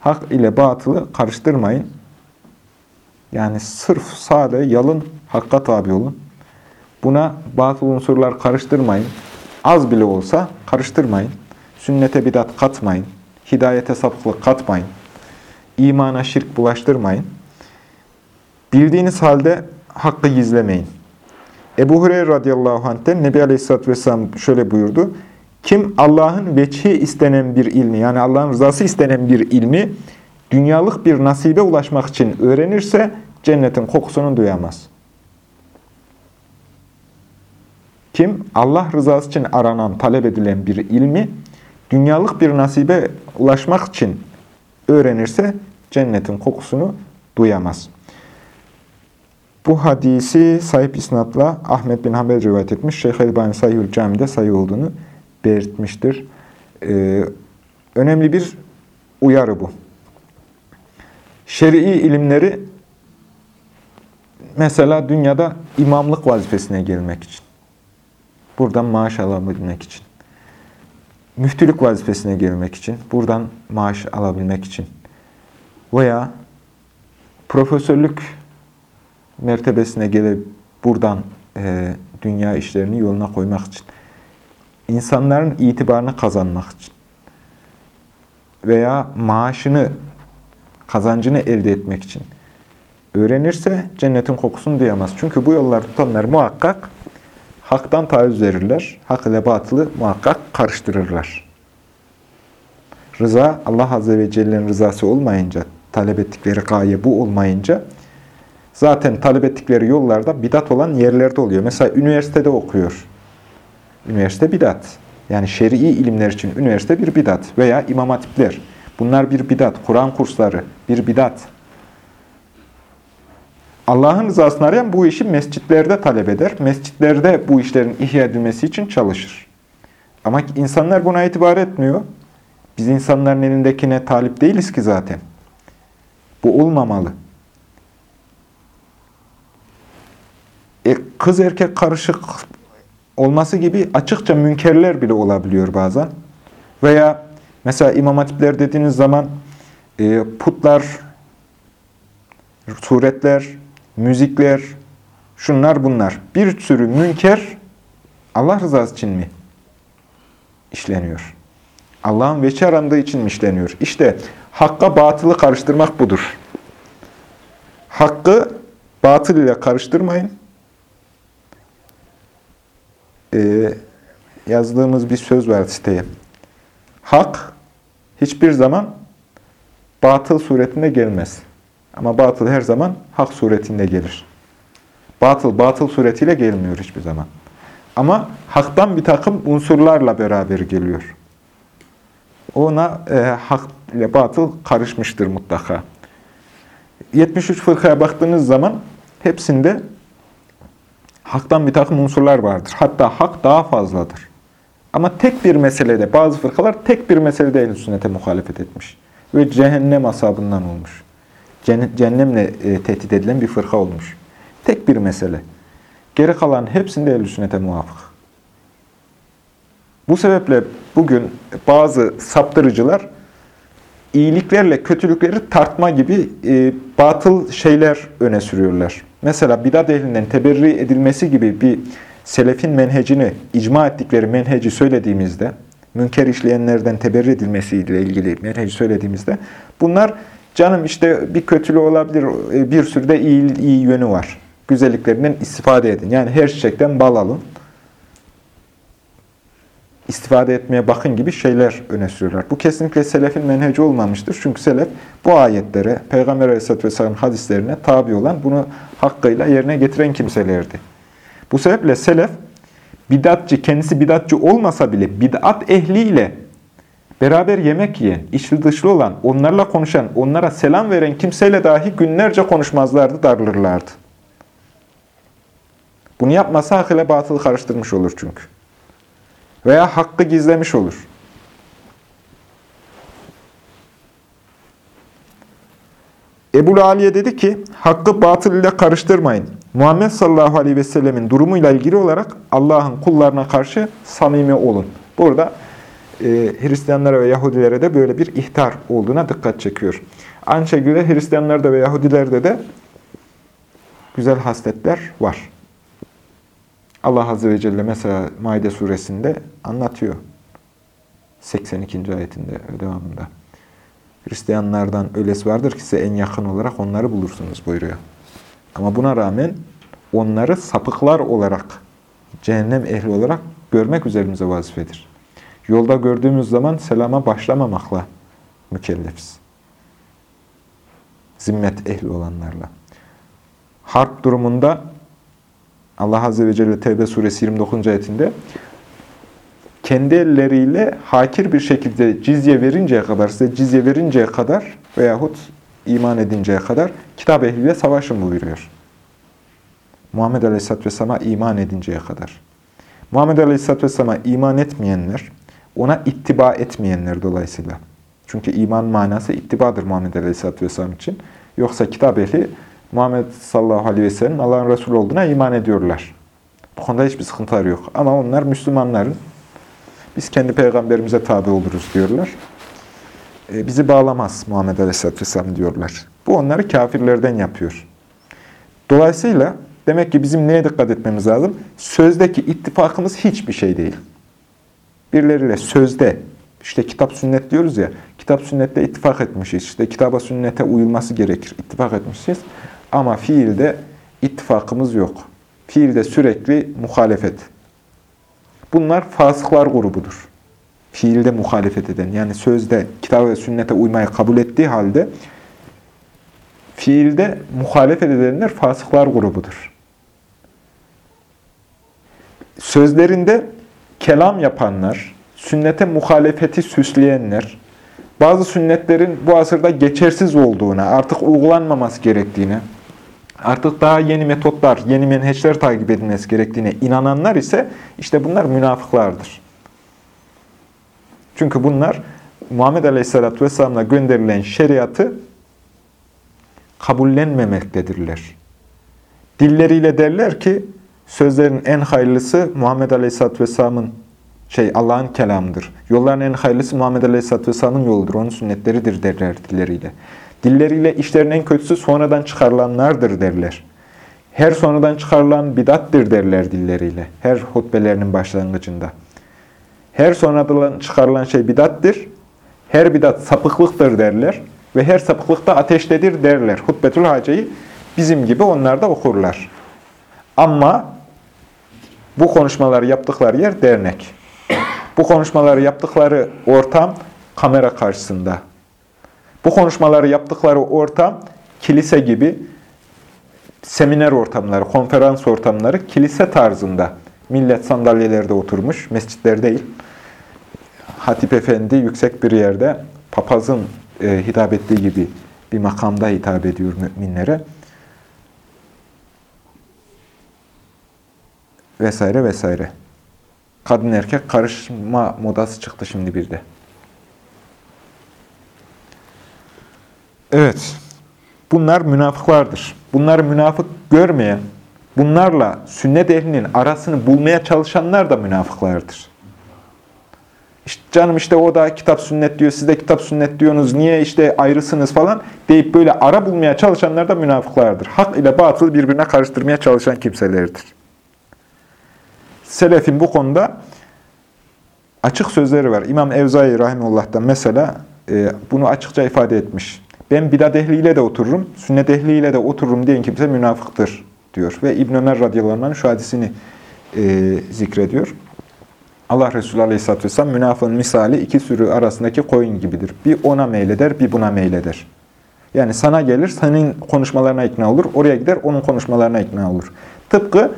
Hak ile batılı karıştırmayın. Yani sırf sade, yalın hakka tabi olun. Buna batıl unsurlar karıştırmayın. Az bile olsa karıştırmayın. Sünnete bidat katmayın. Hidayete sapıklık katmayın. İmana şirk bulaştırmayın. Bildiğiniz halde hakkı gizlemeyin. Ebu Hureyre radıyallahu anh'ten Nebi Aleyhisselatü Vesselam şöyle buyurdu. Kim Allah'ın veçhi istenen bir ilmi, yani Allah'ın rızası istenen bir ilmi dünyalık bir nasibe ulaşmak için öğrenirse cennetin kokusunu duyamaz. Kim Allah rızası için aranan, talep edilen bir ilmi dünyalık bir nasibe ulaşmak için öğrenirse cennetin kokusunu duyamaz. Bu hadisi sahip isnatla Ahmet bin Hanbel rivayet etmiş. Şeyh Elbani Sayhül Cami'de sayı olduğunu belirtmiştir. Ee, önemli bir uyarı bu. Şer'i ilimleri mesela dünyada imamlık vazifesine gelmek için. Buradan maaş alabilmek için. Müftülük vazifesine gelmek için. Buradan maaş alabilmek için. Veya profesörlük mertebesine gelip buradan e, dünya işlerini yoluna koymak için. insanların itibarını kazanmak için. Veya maaşını, kazancını elde etmek için. Öğrenirse cennetin kokusunu duyamaz. Çünkü bu yolları tutanlar muhakkak haktan taviz verirler. Hak ile batılı muhakkak karıştırırlar. Rıza, Allah Azze ve Celle'nin rızası olmayınca, talep ettikleri gaye bu olmayınca, zaten talep ettikleri yollarda bidat olan yerlerde oluyor. Mesela üniversitede okuyor. Üniversite bidat. Yani şer'i ilimler için üniversite bir bidat veya imam hatipler. Bunlar bir bidat. Kur'an kursları bir bidat. Allah'ın rızasını arayan bu işi mescitlerde talep eder. Mescitlerde bu işlerin ihya edilmesi için çalışır. Ama insanlar buna itibar etmiyor. Biz insanların elindekine talip değiliz ki zaten. Bu olmamalı. E, kız erkek karışık olması gibi açıkça münkerler bile olabiliyor bazen. Veya Mesela imam hatipler dediğiniz zaman e, putlar, suretler, müzikler, şunlar bunlar. Bir sürü münker Allah rızası için mi işleniyor? Allah'ın veçi arandığı için mi işleniyor? İşte hakka batılı karıştırmak budur. Hakkı batıl ile karıştırmayın. Ee, yazdığımız bir söz var siteye. Hak hiçbir zaman batıl suretinde gelmez. Ama batıl her zaman hak suretinde gelir. Batıl, batıl suretiyle gelmiyor hiçbir zaman. Ama haktan bir takım unsurlarla beraber geliyor. Ona e, hak ile batıl karışmıştır mutlaka. 73 fırkaya baktığınız zaman hepsinde haktan bir takım unsurlar vardır. Hatta hak daha fazladır. Ama tek bir meselede, bazı fırkalar tek bir meselede ehl sünnete muhalefet etmiş. Ve cehennem asabından olmuş. Cehennemle e, tehdit edilen bir fırka olmuş. Tek bir mesele. Geri kalan hepsinde ehl sünnete muvafık. Bu sebeple bugün bazı saptırıcılar iyiliklerle kötülükleri tartma gibi e, batıl şeyler öne sürüyorlar. Mesela bidat ehlinden teberri edilmesi gibi bir selefin menhecini, icma ettikleri menheci söylediğimizde, münker işleyenlerden teberri edilmesiyle ilgili menheci söylediğimizde, bunlar canım işte bir kötülüğü olabilir, e, bir sürü de iyi, iyi yönü var. Güzelliklerinden istifade edin. Yani her çiçekten bal alın. istifade etmeye bakın gibi şeyler öne sürüyorlar. Bu kesinlikle selefin menheci olmamıştır. Çünkü selef bu ayetlere, Peygamber Aleyhisselatü Vesselam'ın hadislerine tabi olan, bunu hakkıyla yerine getiren kimselerdi. Bu sebeple selef, bidatçı, kendisi bidatçı olmasa bile bidat ehliyle beraber yemek yiyen, içli dışlı olan, onlarla konuşan, onlara selam veren kimseyle dahi günlerce konuşmazlardı, darılırlardı. Bunu yapmasa hak ile batılı karıştırmış olur çünkü. Veya hakkı gizlemiş olur. Ebu Aliye dedi ki, hakkı batıl ile karıştırmayın. Muhammed sallallahu aleyhi ve sellemin durumuyla ilgili olarak Allah'ın kullarına karşı samimi olun. Burada Hristiyanlara ve Yahudilere de böyle bir ihtar olduğuna dikkat çekiyor. Aynı şekilde Hristiyanlarda ve Yahudilerde de güzel hasletler var. Allah Azze ve Celle mesela Maide suresinde anlatıyor. 82. ayetinde devamında. Hristiyanlardan öylesi vardır ki size en yakın olarak onları bulursunuz buyuruyor. Ama buna rağmen onları sapıklar olarak, cehennem ehli olarak görmek üzerimize vazifedir. Yolda gördüğümüz zaman selama başlamamakla mükellefiz. Zimmet ehli olanlarla. Harp durumunda Allah Azze ve Celle Tevbe suresi 29. ayetinde kendi elleriyle hakir bir şekilde cizye verinceye kadar, size cizye verinceye kadar veyahut iman edinceye kadar kitap ehliyle savaşın buyuruyor. Muhammed Aleyhisselatü Vesselam'a iman edinceye kadar. Muhammed Aleyhisselatü Vesselam'a iman etmeyenler, ona ittiba etmeyenler dolayısıyla. Çünkü iman manası ittibadır Muhammed Aleyhisselatü Vesselam için. Yoksa kitap ehli Muhammed sallallahu aleyhi ve sellem'in Allah'ın Resulü olduğuna iman ediyorlar. Bu konuda hiçbir sıkıntılar yok. Ama onlar Müslümanların biz kendi peygamberimize tabi oluruz diyorlar. E, bizi bağlamaz Muhammed Aleyhisselatü Vesselam diyorlar. Bu onları kafirlerden yapıyor. Dolayısıyla demek ki bizim neye dikkat etmemiz lazım? Sözdeki ittifakımız hiçbir şey değil. Birileriyle sözde, işte kitap sünnet diyoruz ya, kitap sünnette ittifak etmişiz. İşte kitaba sünnete uyulması gerekir. İttifak etmişiz. Ama fiilde ittifakımız yok. Fiilde sürekli muhalefet. Bunlar fasıklar grubudur. Fiilde muhalefet eden, yani sözde kitap ve sünnete uymayı kabul ettiği halde fiilde muhalefet edenler fasıklar grubudur. Sözlerinde kelam yapanlar, sünnete muhalefeti süsleyenler, bazı sünnetlerin bu asırda geçersiz olduğuna, artık uygulanmaması gerektiğine, artık daha yeni metotlar, yeni menheçler takip edilmesi gerektiğine inananlar ise işte bunlar münafıklardır. Çünkü bunlar Muhammed Aleyhisselatü Vesselam'la gönderilen şeriatı kabullenmemektedirler. Dilleriyle derler ki sözlerin en hayırlısı Muhammed Aleyhisselatü Vesselam'ın şey Allah'ın kelamıdır. Yolların en hayırlısı Muhammed Aleyhisselatü Vesselam'ın yoludur. Onun sünnetleridir derler dilleriyle. Dilleriyle işlerin en kötüsü sonradan çıkarılanlardır derler. Her sonradan çıkarılan bidattır derler dilleriyle. Her hutbelerinin başlangıcında. Her sonradan çıkarılan şey bidattır. Her bidat sapıklıktır derler. Ve her sapıklık da ateştedir derler. Hutbetül Hace'yi bizim gibi onlar da okurlar. Ama bu konuşmaları yaptıkları yer dernek. Bu konuşmaları yaptıkları ortam kamera karşısında. Bu konuşmaları yaptıkları ortam kilise gibi seminer ortamları, konferans ortamları kilise tarzında. Millet sandalyelerde oturmuş, mescitler değil. Hatip Efendi yüksek bir yerde papazın e, hitap ettiği gibi bir makamda hitap ediyor müminlere. Vesaire vesaire. Kadın erkek karışma modası çıktı şimdi bir de. Evet. Bunlar münafıklardır. Bunları münafık görmeyen, bunlarla sünnet ehlinin arasını bulmaya çalışanlar da münafıklardır. İşte canım işte o da kitap sünnet diyor, siz de kitap sünnet diyorsunuz, niye işte ayrısınız falan deyip böyle ara bulmaya çalışanlar da münafıklardır. Hak ile batılı birbirine karıştırmaya çalışan kimselerdir. Selefin bu konuda açık sözleri var. İmam Evzai Rahimullah'tan mesela e, bunu açıkça ifade etmiş. Ben bidat ehliyle de otururum, sünnet ehliyle de otururum diyen kimse münafıktır diyor. Ve İbn Ömer radıyallahu anh'ın şu hadisini e, zikrediyor. Allah Resulü aleyhisselatü vesselam münafığın misali iki sürü arasındaki koyun gibidir. Bir ona meyleder, bir buna meyleder. Yani sana gelir, senin konuşmalarına ikna olur. Oraya gider, onun konuşmalarına ikna olur. Tıpkı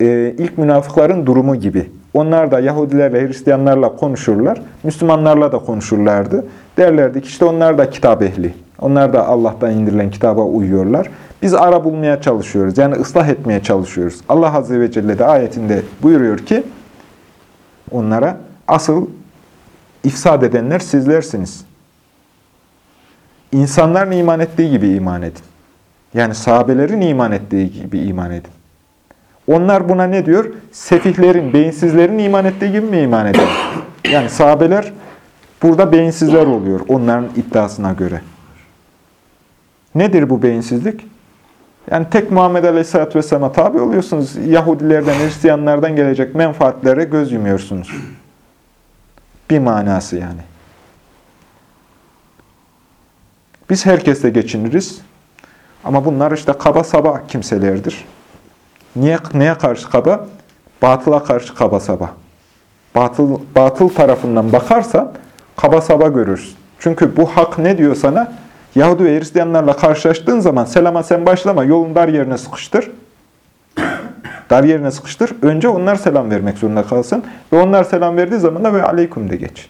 e, ilk münafıkların durumu gibi. Onlar da Yahudilerle, Hristiyanlarla konuşurlar. Müslümanlarla da konuşurlardı. Derlerdi ki işte onlar da kitap ehli. Onlar da Allah'tan indirilen kitaba uyuyorlar. Biz ara bulmaya çalışıyoruz. Yani ıslah etmeye çalışıyoruz. Allah Azze ve Celle de ayetinde buyuruyor ki onlara asıl ifsad edenler sizlersiniz. İnsanların iman ettiği gibi iman edin. Yani sahabelerin iman ettiği gibi iman edin. Onlar buna ne diyor? Sefihlerin, beyinsizlerin iman ettiği gibi mi iman edelim? Yani sahabeler burada beyinsizler oluyor onların iddiasına göre. Nedir bu beyinsizlik? Yani tek Muhammed Aleyhisselatü Vesselam'a tabi oluyorsunuz. Yahudilerden, Hristiyanlardan gelecek menfaatlere göz yumuyorsunuz. Bir manası yani. Biz herkesle geçiniriz. Ama bunlar işte kaba saba kimselerdir. Niye, neye karşı kaba? Batıla karşı kaba saba. Batıl, batıl tarafından bakarsan kaba saba görürsün. Çünkü bu hak ne diyor sana? Yahudi ve Hristiyanlarla karşılaştığın zaman selama sen başlama, yolun dar yerine sıkıştır. Dar yerine sıkıştır. Önce onlar selam vermek zorunda kalsın. Ve onlar selam verdiği zaman da ve aleyküm de geç.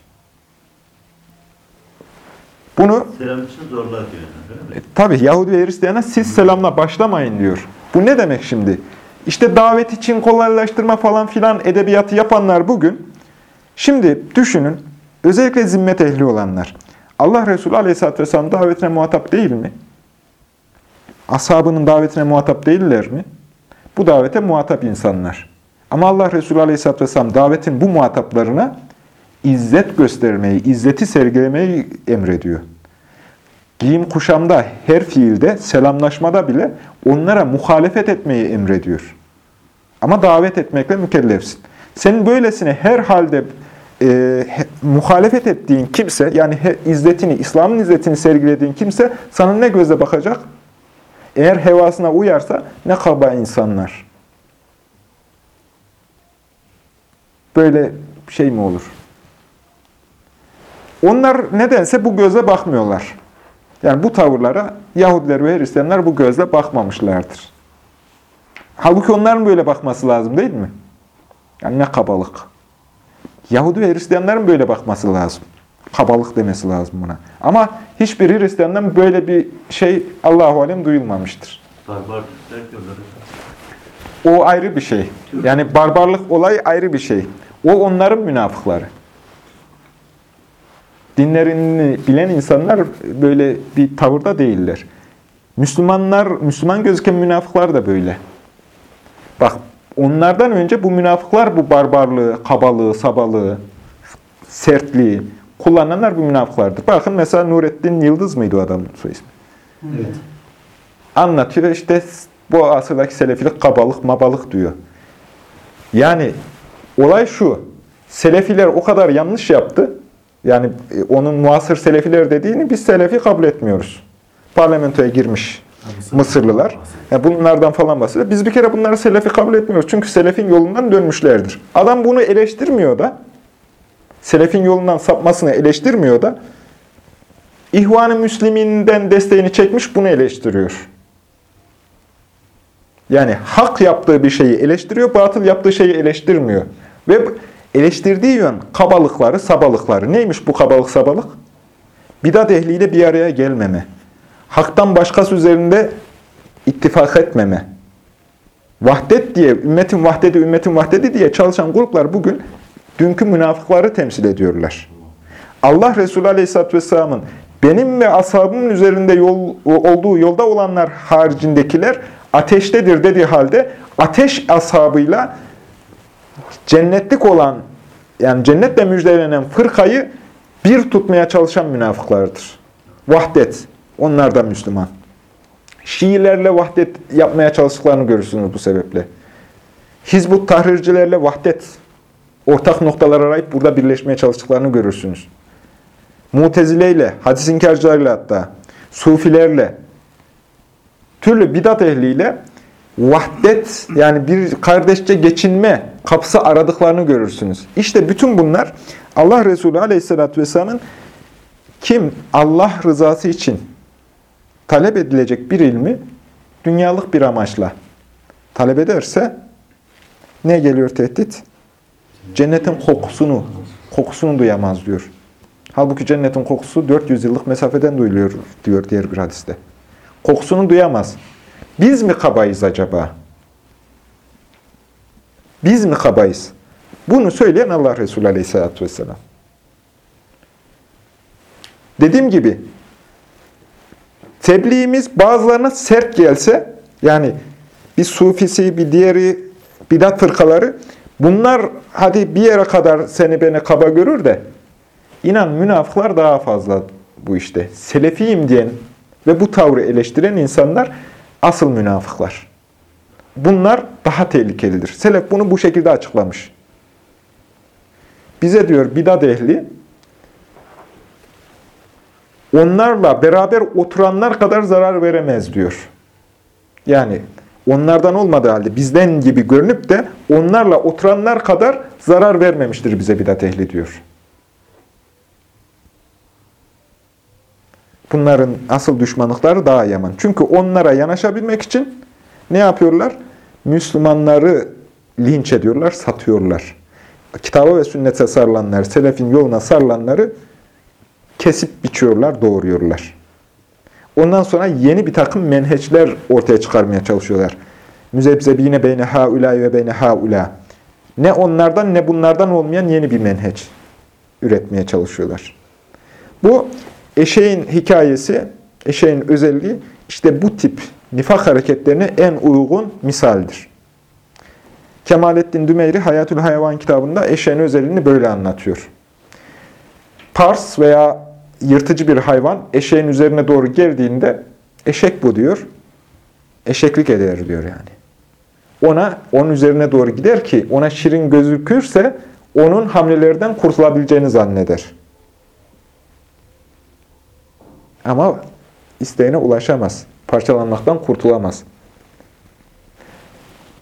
Bunu Selam için zorlar diyor. e, tabi Yahudi ve Hristiyana siz selamla başlamayın diyor. Bu ne demek şimdi? İşte davet için kolaylaştırma falan filan edebiyatı yapanlar bugün, şimdi düşünün, özellikle zimmet ehli olanlar, Allah Resulü Aleyhisselatü Vesselam davetine muhatap değil mi? Ashabının davetine muhatap değiller mi? Bu davete muhatap insanlar. Ama Allah Resulü Aleyhisselatü Vesselam davetin bu muhataplarına izzet göstermeyi, izzeti sergilemeyi emrediyor. Giyim kuşamda, her fiilde, selamlaşmada bile onlara muhalefet etmeyi emrediyor. Ama davet etmekle mükellefsin. Senin böylesine her halde e, muhalefet ettiğin kimse, yani he- izzetini, İslam'ın izzetini sergilediğin kimse sana ne göze bakacak? Eğer hevasına uyarsa ne kaba insanlar. Böyle şey mi olur? Onlar nedense bu göze bakmıyorlar. Yani bu tavırlara Yahudiler ve Hristiyanlar bu gözle bakmamışlardır. Halbuki onların böyle bakması lazım değil mi? Yani ne kabalık. Yahudi ve Hristiyanların böyle bakması lazım. Kabalık demesi lazım buna. Ama hiçbir Hristiyandan böyle bir şey Allahu Alem duyulmamıştır. O ayrı bir şey. Yani barbarlık olayı ayrı bir şey. O onların münafıkları. Dinlerini bilen insanlar böyle bir tavırda değiller. Müslümanlar, Müslüman gözüken münafıklar da böyle. Bak onlardan önce bu münafıklar bu barbarlığı, kabalığı, sabalığı, sertliği kullananlar bu münafıklardır. Bakın mesela Nurettin Yıldız mıydı o adamın soy ismi? Evet. Anlatıyor işte bu asırdaki selefilik kabalık, mabalık diyor. Yani olay şu. Selefiler o kadar yanlış yaptı. Yani e, onun muasır selefiler dediğini biz selefi kabul etmiyoruz. Parlamentoya girmiş Mısırlılar. Yani bunlardan falan bahsediyor. Biz bir kere bunları selefi kabul etmiyoruz. Çünkü selefin yolundan dönmüşlerdir. Adam bunu eleştirmiyor da, selefin yolundan sapmasını eleştirmiyor da, İhvan-ı Müslümin'den desteğini çekmiş, bunu eleştiriyor. Yani hak yaptığı bir şeyi eleştiriyor, batıl yaptığı şeyi eleştirmiyor. Ve eleştirdiği yön kabalıkları, sabalıkları. Neymiş bu kabalık, sabalık? Bidat ehliyle bir araya gelmeme. Haktan başkası üzerinde ittifak etmeme. Vahdet diye, ümmetin vahdedi, ümmetin vahdedi diye çalışan gruplar bugün dünkü münafıkları temsil ediyorlar. Allah Resulü Aleyhisselatü Vesselam'ın benim ve ashabımın üzerinde yol, olduğu yolda olanlar haricindekiler ateştedir dediği halde ateş ashabıyla cennetlik olan yani cennetle müjdelenen fırkayı bir tutmaya çalışan münafıklardır. Vahdet. Onlar da Müslüman. Şiilerle vahdet yapmaya çalıştıklarını görürsünüz bu sebeple. Hizbut tahrircilerle vahdet. Ortak noktalar arayıp burada birleşmeye çalıştıklarını görürsünüz. Mutezileyle, hadis inkarcılarıyla hatta, sufilerle, türlü bidat ehliyle vahdet yani bir kardeşçe geçinme kapısı aradıklarını görürsünüz. İşte bütün bunlar Allah Resulü Aleyhisselatü Vesselam'ın kim Allah rızası için talep edilecek bir ilmi dünyalık bir amaçla talep ederse ne geliyor tehdit? Cennetin kokusunu, kokusunu duyamaz diyor. Halbuki cennetin kokusu 400 yıllık mesafeden duyuluyor diyor diğer bir hadiste. Kokusunu duyamaz. Biz mi kabayız acaba? Biz mi kabayız? Bunu söyleyen Allah Resulü Aleyhisselatü Vesselam. Dediğim gibi, tebliğimiz bazılarına sert gelse, yani bir sufisi, bir diğeri bidat fırkaları, bunlar hadi bir yere kadar seni beni kaba görür de, inan münafıklar daha fazla bu işte. Selefiyim diyen ve bu tavrı eleştiren insanlar asıl münafıklar. Bunlar daha tehlikelidir. Selef bunu bu şekilde açıklamış. Bize diyor bidat ehli, onlarla beraber oturanlar kadar zarar veremez diyor. Yani onlardan olmadığı halde bizden gibi görünüp de onlarla oturanlar kadar zarar vermemiştir bize bidat ehli diyor. Bunların asıl düşmanlıkları daha yaman. Çünkü onlara yanaşabilmek için ne yapıyorlar? Müslümanları linç ediyorlar, satıyorlar. Kitaba ve sünnete sarılanlar, selefin yoluna sarılanları kesip biçiyorlar, doğuruyorlar. Ondan sonra yeni bir takım menheçler ortaya çıkarmaya çalışıyorlar. Müzebzebine beyne haulâ ve beyne haulâ. Ne onlardan ne bunlardan olmayan yeni bir menheç üretmeye çalışıyorlar. Bu eşeğin hikayesi, eşeğin özelliği işte bu tip nifak hareketlerine en uygun misaldir. Kemalettin Dümeyri Hayatül Hayvan kitabında eşeğin özelliğini böyle anlatıyor. Pars veya yırtıcı bir hayvan eşeğin üzerine doğru geldiğinde eşek bu diyor. Eşeklik eder diyor yani. Ona, onun üzerine doğru gider ki ona şirin gözükürse onun hamlelerden kurtulabileceğini zanneder. Ama isteğine ulaşamaz. Parçalanmaktan kurtulamaz.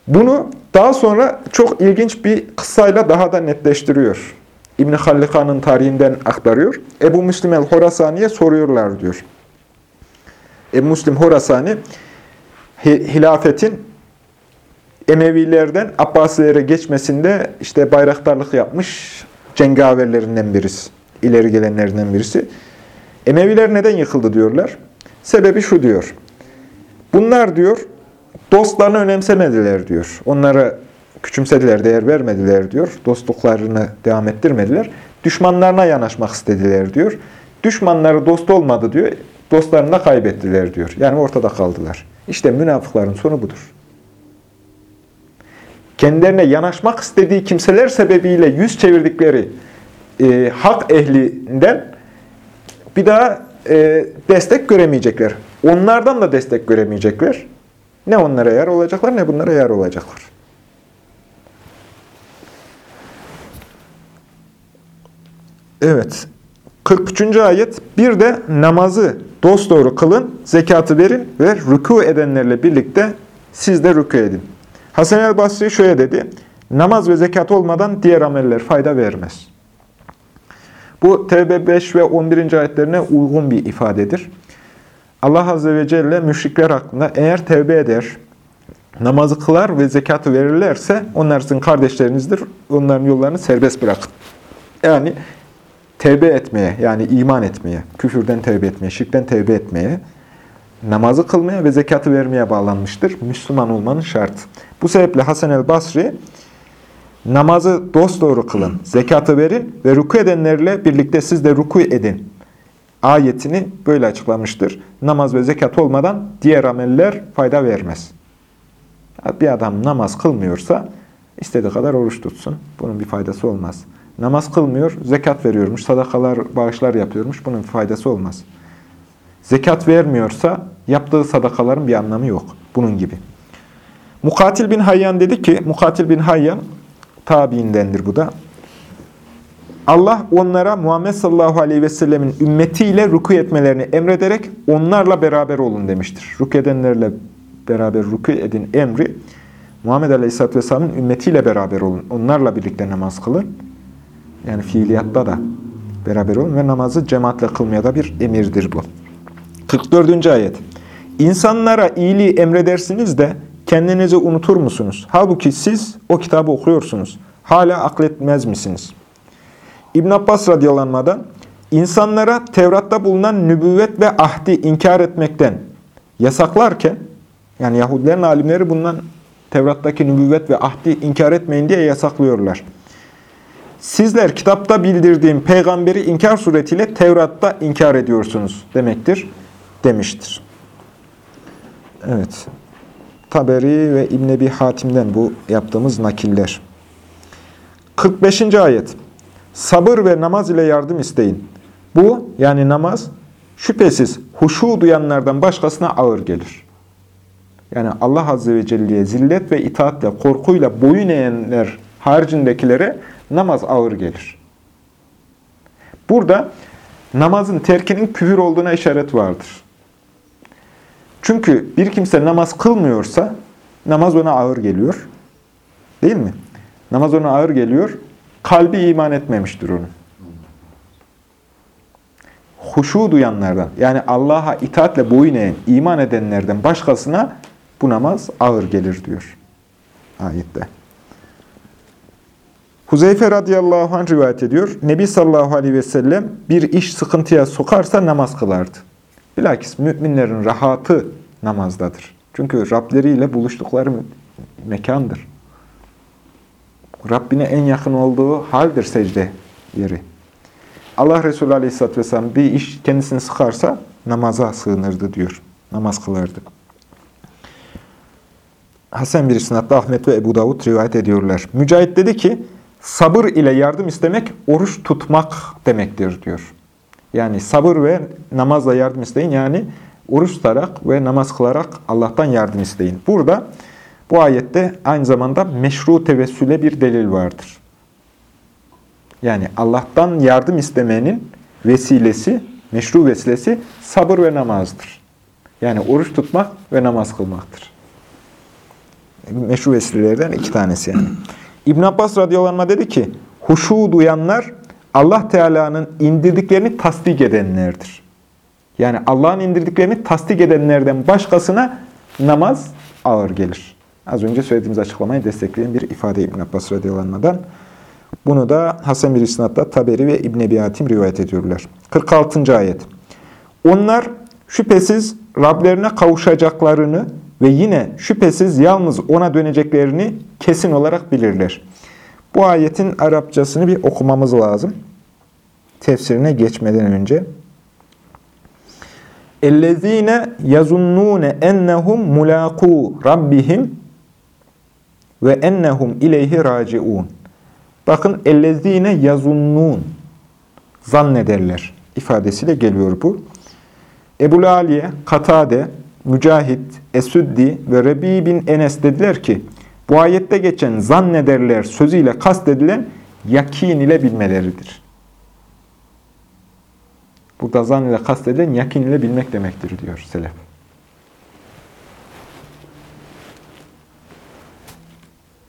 Bunu daha sonra çok ilginç bir kıssayla daha da netleştiriyor. İbn-i Hallika'nın tarihinden aktarıyor. Ebu Müslim el-Horasani'ye soruyorlar diyor. Ebu Müslim Horasani, hilafetin Emevilerden Abbasilere geçmesinde işte bayraktarlık yapmış cengaverlerinden birisi, ileri gelenlerinden birisi. Emeviler neden yıkıldı diyorlar. Sebebi şu diyor. Bunlar diyor, dostlarını önemsemediler diyor. Onlara küçümsediler, değer vermediler diyor. Dostluklarını devam ettirmediler. Düşmanlarına yanaşmak istediler diyor. Düşmanları dost olmadı diyor. Dostlarını da kaybettiler diyor. Yani ortada kaldılar. İşte münafıkların sonu budur. kendilerine yanaşmak istediği kimseler sebebiyle yüz çevirdikleri e, hak ehlinden bir daha e, destek göremeyecekler. Onlardan da destek göremeyecekler. Ne onlara yar olacaklar ne bunlara yar olacaklar. Evet. 43. ayet. Bir de namazı dosdoğru kılın, zekatı verin ve rükû edenlerle birlikte siz de rükû edin. Hasan el Basri şöyle dedi. Namaz ve zekat olmadan diğer ameller fayda vermez. Bu Tevbe 5 ve 11. ayetlerine uygun bir ifadedir. Allah Azze ve Celle müşrikler hakkında eğer tevbe eder, namazı kılar ve zekatı verirlerse onlar sizin kardeşlerinizdir. Onların yollarını serbest bırakın. Yani tevbe etmeye, yani iman etmeye, küfürden tevbe etmeye, şirkten tevbe etmeye, namazı kılmaya ve zekatı vermeye bağlanmıştır. Müslüman olmanın şartı. Bu sebeple Hasan el Basri, namazı dosdoğru kılın, zekatı verin ve ruku edenlerle birlikte siz de ruku edin. Ayetini böyle açıklamıştır. Namaz ve zekat olmadan diğer ameller fayda vermez. Bir adam namaz kılmıyorsa istediği kadar oruç tutsun. Bunun bir faydası olmaz. Namaz kılmıyor, zekat veriyormuş, sadakalar, bağışlar yapıyormuş. Bunun faydası olmaz. Zekat vermiyorsa yaptığı sadakaların bir anlamı yok. Bunun gibi. Mukatil bin Hayyan dedi ki, Mukatil bin Hayyan tabiindendir bu da. Allah onlara Muhammed sallallahu aleyhi ve sellemin ümmetiyle ruku etmelerini emrederek onlarla beraber olun demiştir. Ruku edenlerle beraber ruku edin emri Muhammed aleyhisselatü vesselamın ümmetiyle beraber olun. Onlarla birlikte namaz kılın. Yani fiiliyatta da beraber olun ve namazı cemaatle kılmaya da bir emirdir bu. 44. ayet. İnsanlara iyiliği emredersiniz de kendinizi unutur musunuz? Halbuki siz o kitabı okuyorsunuz. Hala akletmez misiniz? İbn Abbas radyalanmadan insanlara Tevrat'ta bulunan nübüvvet ve ahdi inkar etmekten yasaklarken yani Yahudilerin alimleri bundan Tevrat'taki nübüvvet ve ahdi inkar etmeyin diye yasaklıyorlar. Sizler kitapta bildirdiğim peygamberi inkar suretiyle Tevrat'ta inkar ediyorsunuz demektir, demiştir. Evet. Taberi ve İbn Ebi Hatim'den bu yaptığımız nakiller. 45. ayet. Sabır ve namaz ile yardım isteyin. Bu yani namaz şüphesiz huşu duyanlardan başkasına ağır gelir. Yani Allah Azze ve Celle'ye zillet ve itaatle, korkuyla boyun eğenler haricindekilere namaz ağır gelir. Burada namazın terkinin küfür olduğuna işaret vardır. Çünkü bir kimse namaz kılmıyorsa namaz ona ağır geliyor. Değil mi? Namaz ona ağır geliyor. Kalbi iman etmemiştir onun. Huşu duyanlardan, yani Allah'a itaatle boyun eğen, iman edenlerden başkasına bu namaz ağır gelir diyor ayette. Huzeyfe radıyallahu anh rivayet ediyor. Nebi sallallahu aleyhi ve sellem bir iş sıkıntıya sokarsa namaz kılardı. Bilakis müminlerin rahatı namazdadır. Çünkü Rableriyle buluştukları mekandır. Rabbine en yakın olduğu haldir secde yeri. Allah Resulü Aleyhisselatü Vesselam bir iş kendisini sıkarsa namaza sığınırdı diyor. Namaz kılardı. Hasan bir sınavda Ahmet ve Ebu Davud rivayet ediyorlar. Mücahit dedi ki, sabır ile yardım istemek oruç tutmak demektir diyor. Yani sabır ve namazla yardım isteyin. Yani oruç tutarak ve namaz kılarak Allah'tan yardım isteyin. Burada bu ayette aynı zamanda meşru tevessüle bir delil vardır. Yani Allah'tan yardım istemenin vesilesi, meşru vesilesi sabır ve namazdır. Yani oruç tutmak ve namaz kılmaktır. Meşru vesilelerden iki tanesi yani. İbn Abbas radıyallahu dedi ki, huşu duyanlar Allah Teala'nın indirdiklerini tasdik edenlerdir. Yani Allah'ın indirdiklerini tasdik edenlerden başkasına namaz ağır gelir. Az önce söylediğimiz açıklamayı destekleyen bir ifade İbn Abbas radıyallahu Bunu da Hasan bir isnatla Taberi ve İbn Ebi Hatim rivayet ediyorlar. 46. ayet. Onlar şüphesiz Rablerine kavuşacaklarını ve yine şüphesiz yalnız ona döneceklerini kesin olarak bilirler. Bu ayetin Arapçasını bir okumamız lazım. Tefsirine geçmeden önce. اَلَّذ۪ينَ يَزُنُّونَ اَنَّهُمْ مُلَاقُوا رَبِّهِمْ ve ennehum ileyhi raciun. Bakın ellezine yazunnun. Zannederler ifadesiyle geliyor bu. Ebu Aliye, Katade, Mücahit, Esüddi ve Rebi bin Enes dediler ki, bu ayette geçen zannederler sözüyle kastedilen yakin ile bilmeleridir. Burada zan ile kastedilen yakin ile bilmek demektir diyor Selef.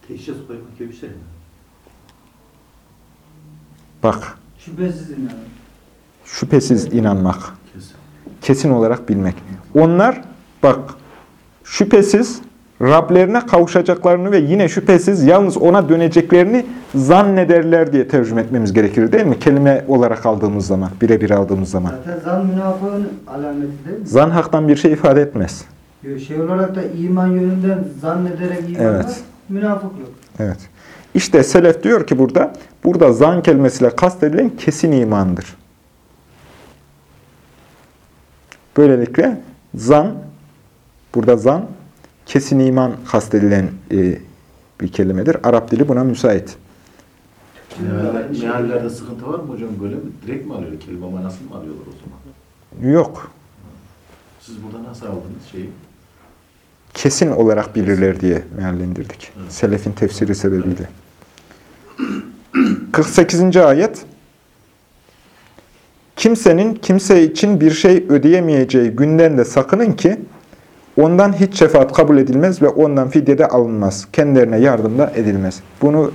Teşhis koymak gibi bir şey mi? Bak, Şüphesiz inanın. şüphesiz inanmak, Kesin. kesin olarak bilmek. Onlar, bak, şüphesiz Rablerine kavuşacaklarını ve yine şüphesiz yalnız ona döneceklerini zannederler diye tercüme etmemiz gerekir değil mi? Kelime olarak aldığımız zaman, birebir aldığımız zaman. Zaten zan münafığın alameti değil mi? Zan haktan bir şey ifade etmez. Şey olarak da iman yönünden zannederek iman Evet. var, münafıklık. Evet. İşte Selef diyor ki burada, burada zan kelimesiyle kastedilen kesin imandır. Böylelikle zan, burada zan, kesin iman kastedilen e, bir kelimedir. Arap dili buna müsait. Mealler- Meallerde sıkıntı var mı hocam böyle mi? Direkt mi alıyor? Kelime manasını mı alıyorlar o zaman? Yok. Siz burada nasıl aldınız şeyi? Kesin olarak bilirler diye meallendirdik. Evet. Selefin tefsiri sebebiyle. 48. ayet Kimsenin kimse için bir şey ödeyemeyeceği günden de sakının ki ondan hiç şefaat kabul edilmez ve ondan fidye de alınmaz. Kendilerine yardım da edilmez. Bunu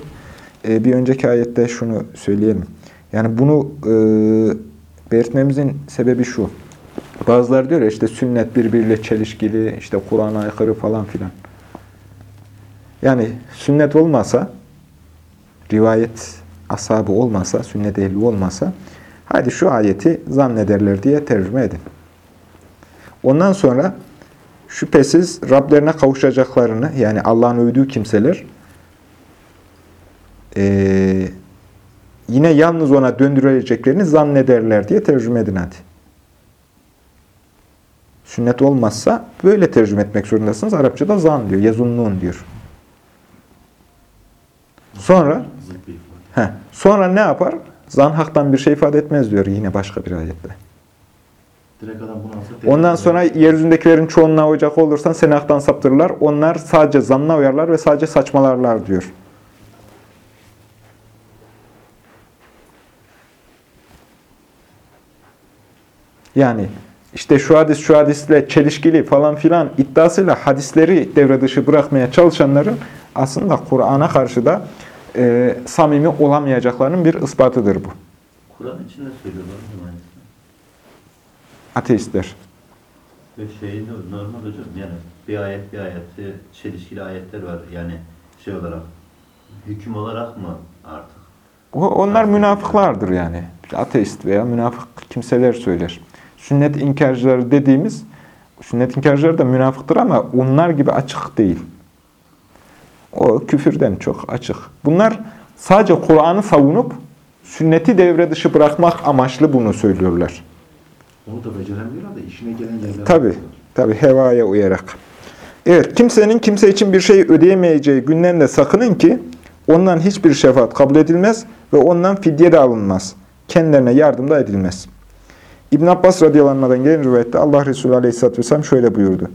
e, bir önceki ayette şunu söyleyelim. Yani bunu e, belirtmemizin sebebi şu. Bazıları diyor ya işte sünnet birbiriyle çelişkili, işte Kur'an'a aykırı falan filan. Yani sünnet olmasa, rivayet ashabı olmasa, sünnet ehli olmasa, hadi şu ayeti zannederler diye tercüme edin. Ondan sonra şüphesiz Rablerine kavuşacaklarını, yani Allah'ın övdüğü kimseler, eee, yine yalnız ona döndürüleceklerini zannederler diye tercüme edin hadi. Sünnet olmazsa böyle tercüme etmek zorundasınız. Arapçada zan diyor, yazunnun diyor. Sonra. Heh. Sonra ne yapar? Zan haktan bir şey ifade etmez diyor yine başka bir ayette. Direkt adam bunu alsa... Ondan sonra yeryüzündekilerin çoğunluğa uyacak olursan seni haktan saptırırlar. Onlar sadece zanna uyarlar ve sadece saçmalarlar diyor. Yani işte şu hadis şu hadisle çelişkili falan filan iddiasıyla hadisleri devre dışı bırakmaya çalışanların aslında Kur'an'a karşı da e, samimi olamayacaklarının bir ispatıdır bu. Kur'an içinde söylüyorlar hocam aynısını. Ateistler. Şey no- normal hocam yani bir ayet bir ayeti çelişkili ayetler var yani şey olarak hüküm olarak mı artık? O- Onlar münafıklardır yani. Ateist veya münafık kimseler söyler. Sünnet inkarcıları dediğimiz, sünnet inkarcıları da münafıktır ama onlar gibi açık değil. O küfürden çok açık. Bunlar sadece Kur'an'ı savunup sünneti devre dışı bırakmak amaçlı bunu söylüyorlar. Onu da beceremiyorlar da işine gelen yerler... Tabi, tabi hevaya uyarak. Evet, kimsenin kimse için bir şey ödeyemeyeceği günden de sakının ki ondan hiçbir şefaat kabul edilmez ve ondan fidye de alınmaz. Kendilerine yardım da edilmez. İbn Abbas radıyallahu gelen rivayette Allah Resulü aleyhisselatü vesselam şöyle buyurdu.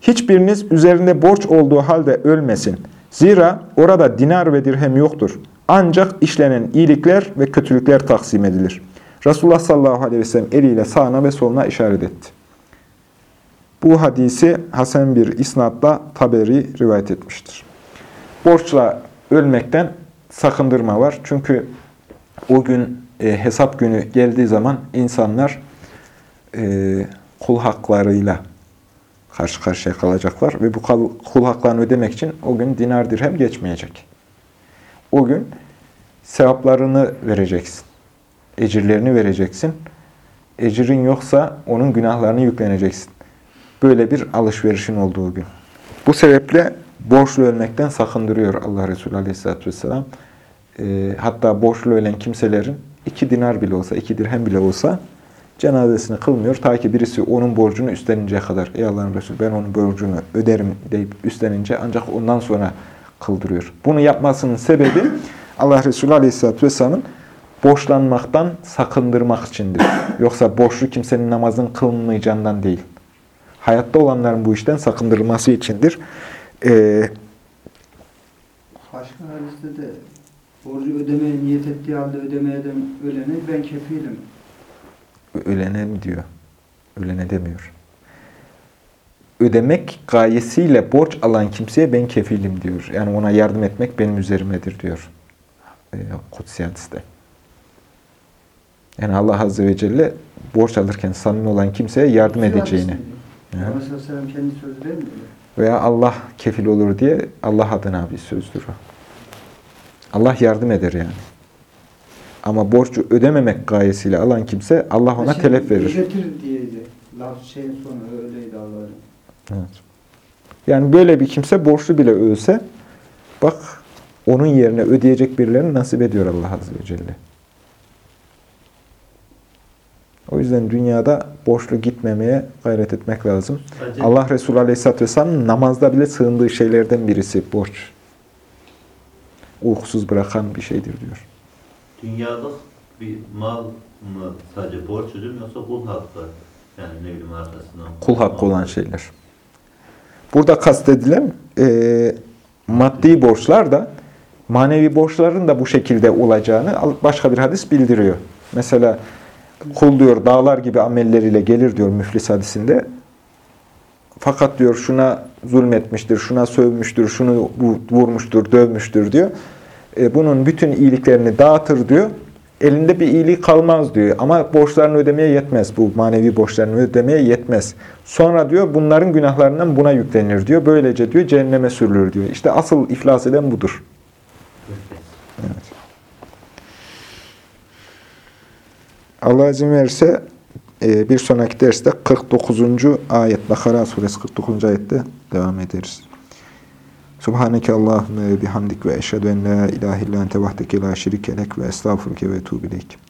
Hiçbiriniz üzerinde borç olduğu halde ölmesin. Zira orada dinar ve dirhem yoktur. Ancak işlenen iyilikler ve kötülükler taksim edilir. Resulullah sallallahu aleyhi ve sellem eliyle sağına ve soluna işaret etti. Bu hadisi Hasan bir isnatla Taberi rivayet etmiştir. Borçla ölmekten sakındırma var. Çünkü o gün e, hesap günü geldiği zaman insanlar e, kul haklarıyla karşı karşıya kalacaklar ve bu kul, haklarını ödemek için o gün dinar dirhem geçmeyecek. O gün sevaplarını vereceksin. Ecirlerini vereceksin. Ecrin yoksa onun günahlarını yükleneceksin. Böyle bir alışverişin olduğu gün. Bu sebeple borçlu ölmekten sakındırıyor Allah Resulü Aleyhisselatü Vesselam. E, hatta borçlu ölen kimselerin iki dinar bile olsa, iki dirhem bile olsa cenazesini kılmıyor. Ta ki birisi onun borcunu üstleninceye kadar. Ey Allah'ın Resulü ben onun borcunu öderim deyip üstlenince ancak ondan sonra kıldırıyor. Bunu yapmasının sebebi Allah Resulü Aleyhisselatü Vesselam'ın borçlanmaktan sakındırmak içindir. Yoksa borçlu kimsenin namazın kılınmayacağından değil. Hayatta olanların bu işten sakındırılması içindir. Ee, Başka hadiste de borcu ödemeye niyet ettiği halde ödemeyeden ölene ben kefilim. ölene mi diyor? Ölene demiyor. Ödemek gayesiyle borç alan kimseye ben kefilim diyor. Yani ona yardım etmek benim üzerimedir diyor. E, Kutsi hadiste. Yani Allah Azze ve Celle borç alırken samimi olan kimseye yardım edeceğini Evet. Evet. Mesela selam kendi sözü değil mi? veya Allah kefil olur diye Allah adına bir sözdür o. Allah yardım eder yani. Ama borcu ödememek gayesiyle alan kimse Allah ona Şey, telef verir. Ödetir diyeydi. Laf şeyin sonu öyleydi Allah'ın. Evet. Yani böyle bir kimse borçlu bile ölse bak onun yerine ödeyecek birilerini nasip ediyor Allah Azze ve Celle. O yüzden dünyada borçlu gitmemeye gayret etmek lazım. Sadece Allah Resulü Aleyhisselatü Vesselam'ın namazda bile sığındığı şeylerden birisi borç. Uykusuz bırakan bir şeydir diyor. dünyalık bir mal mı sadece borç ödüm yoksa kul hakkı yani ne bileyim arkasından. Kul hakkı olan şeyler. Burada kastedilen e, maddi borçlar da manevi borçların da bu şekilde olacağını başka bir hadis bildiriyor. Mesela kul diyor dağlar gibi amelleriyle gelir diyor müflis hadisinde. Fakat diyor şuna zulmetmiştir, şuna sövmüştür, şunu vurmuştur, dövmüştür diyor. E, bunun bütün iyiliklerini dağıtır diyor. Elinde bir iyiliği kalmaz diyor. Ama borçlarını ödemeye yetmez. Bu manevi borçlarını ödemeye yetmez. Sonra diyor bunların günahlarından buna yüklenir diyor. Böylece diyor cehenneme sürülür diyor. İşte asıl iflas eden budur. Evet. Allah izin verirse e, bir sonraki derste 49. ayet, Bakara suresi 49. ayette devam ederiz. Subhaneke Allahümme bihamdik ve eşhedü en la ilahe illa ente vahdeke la şerike lek ve estağfurke ve etubu ileyk.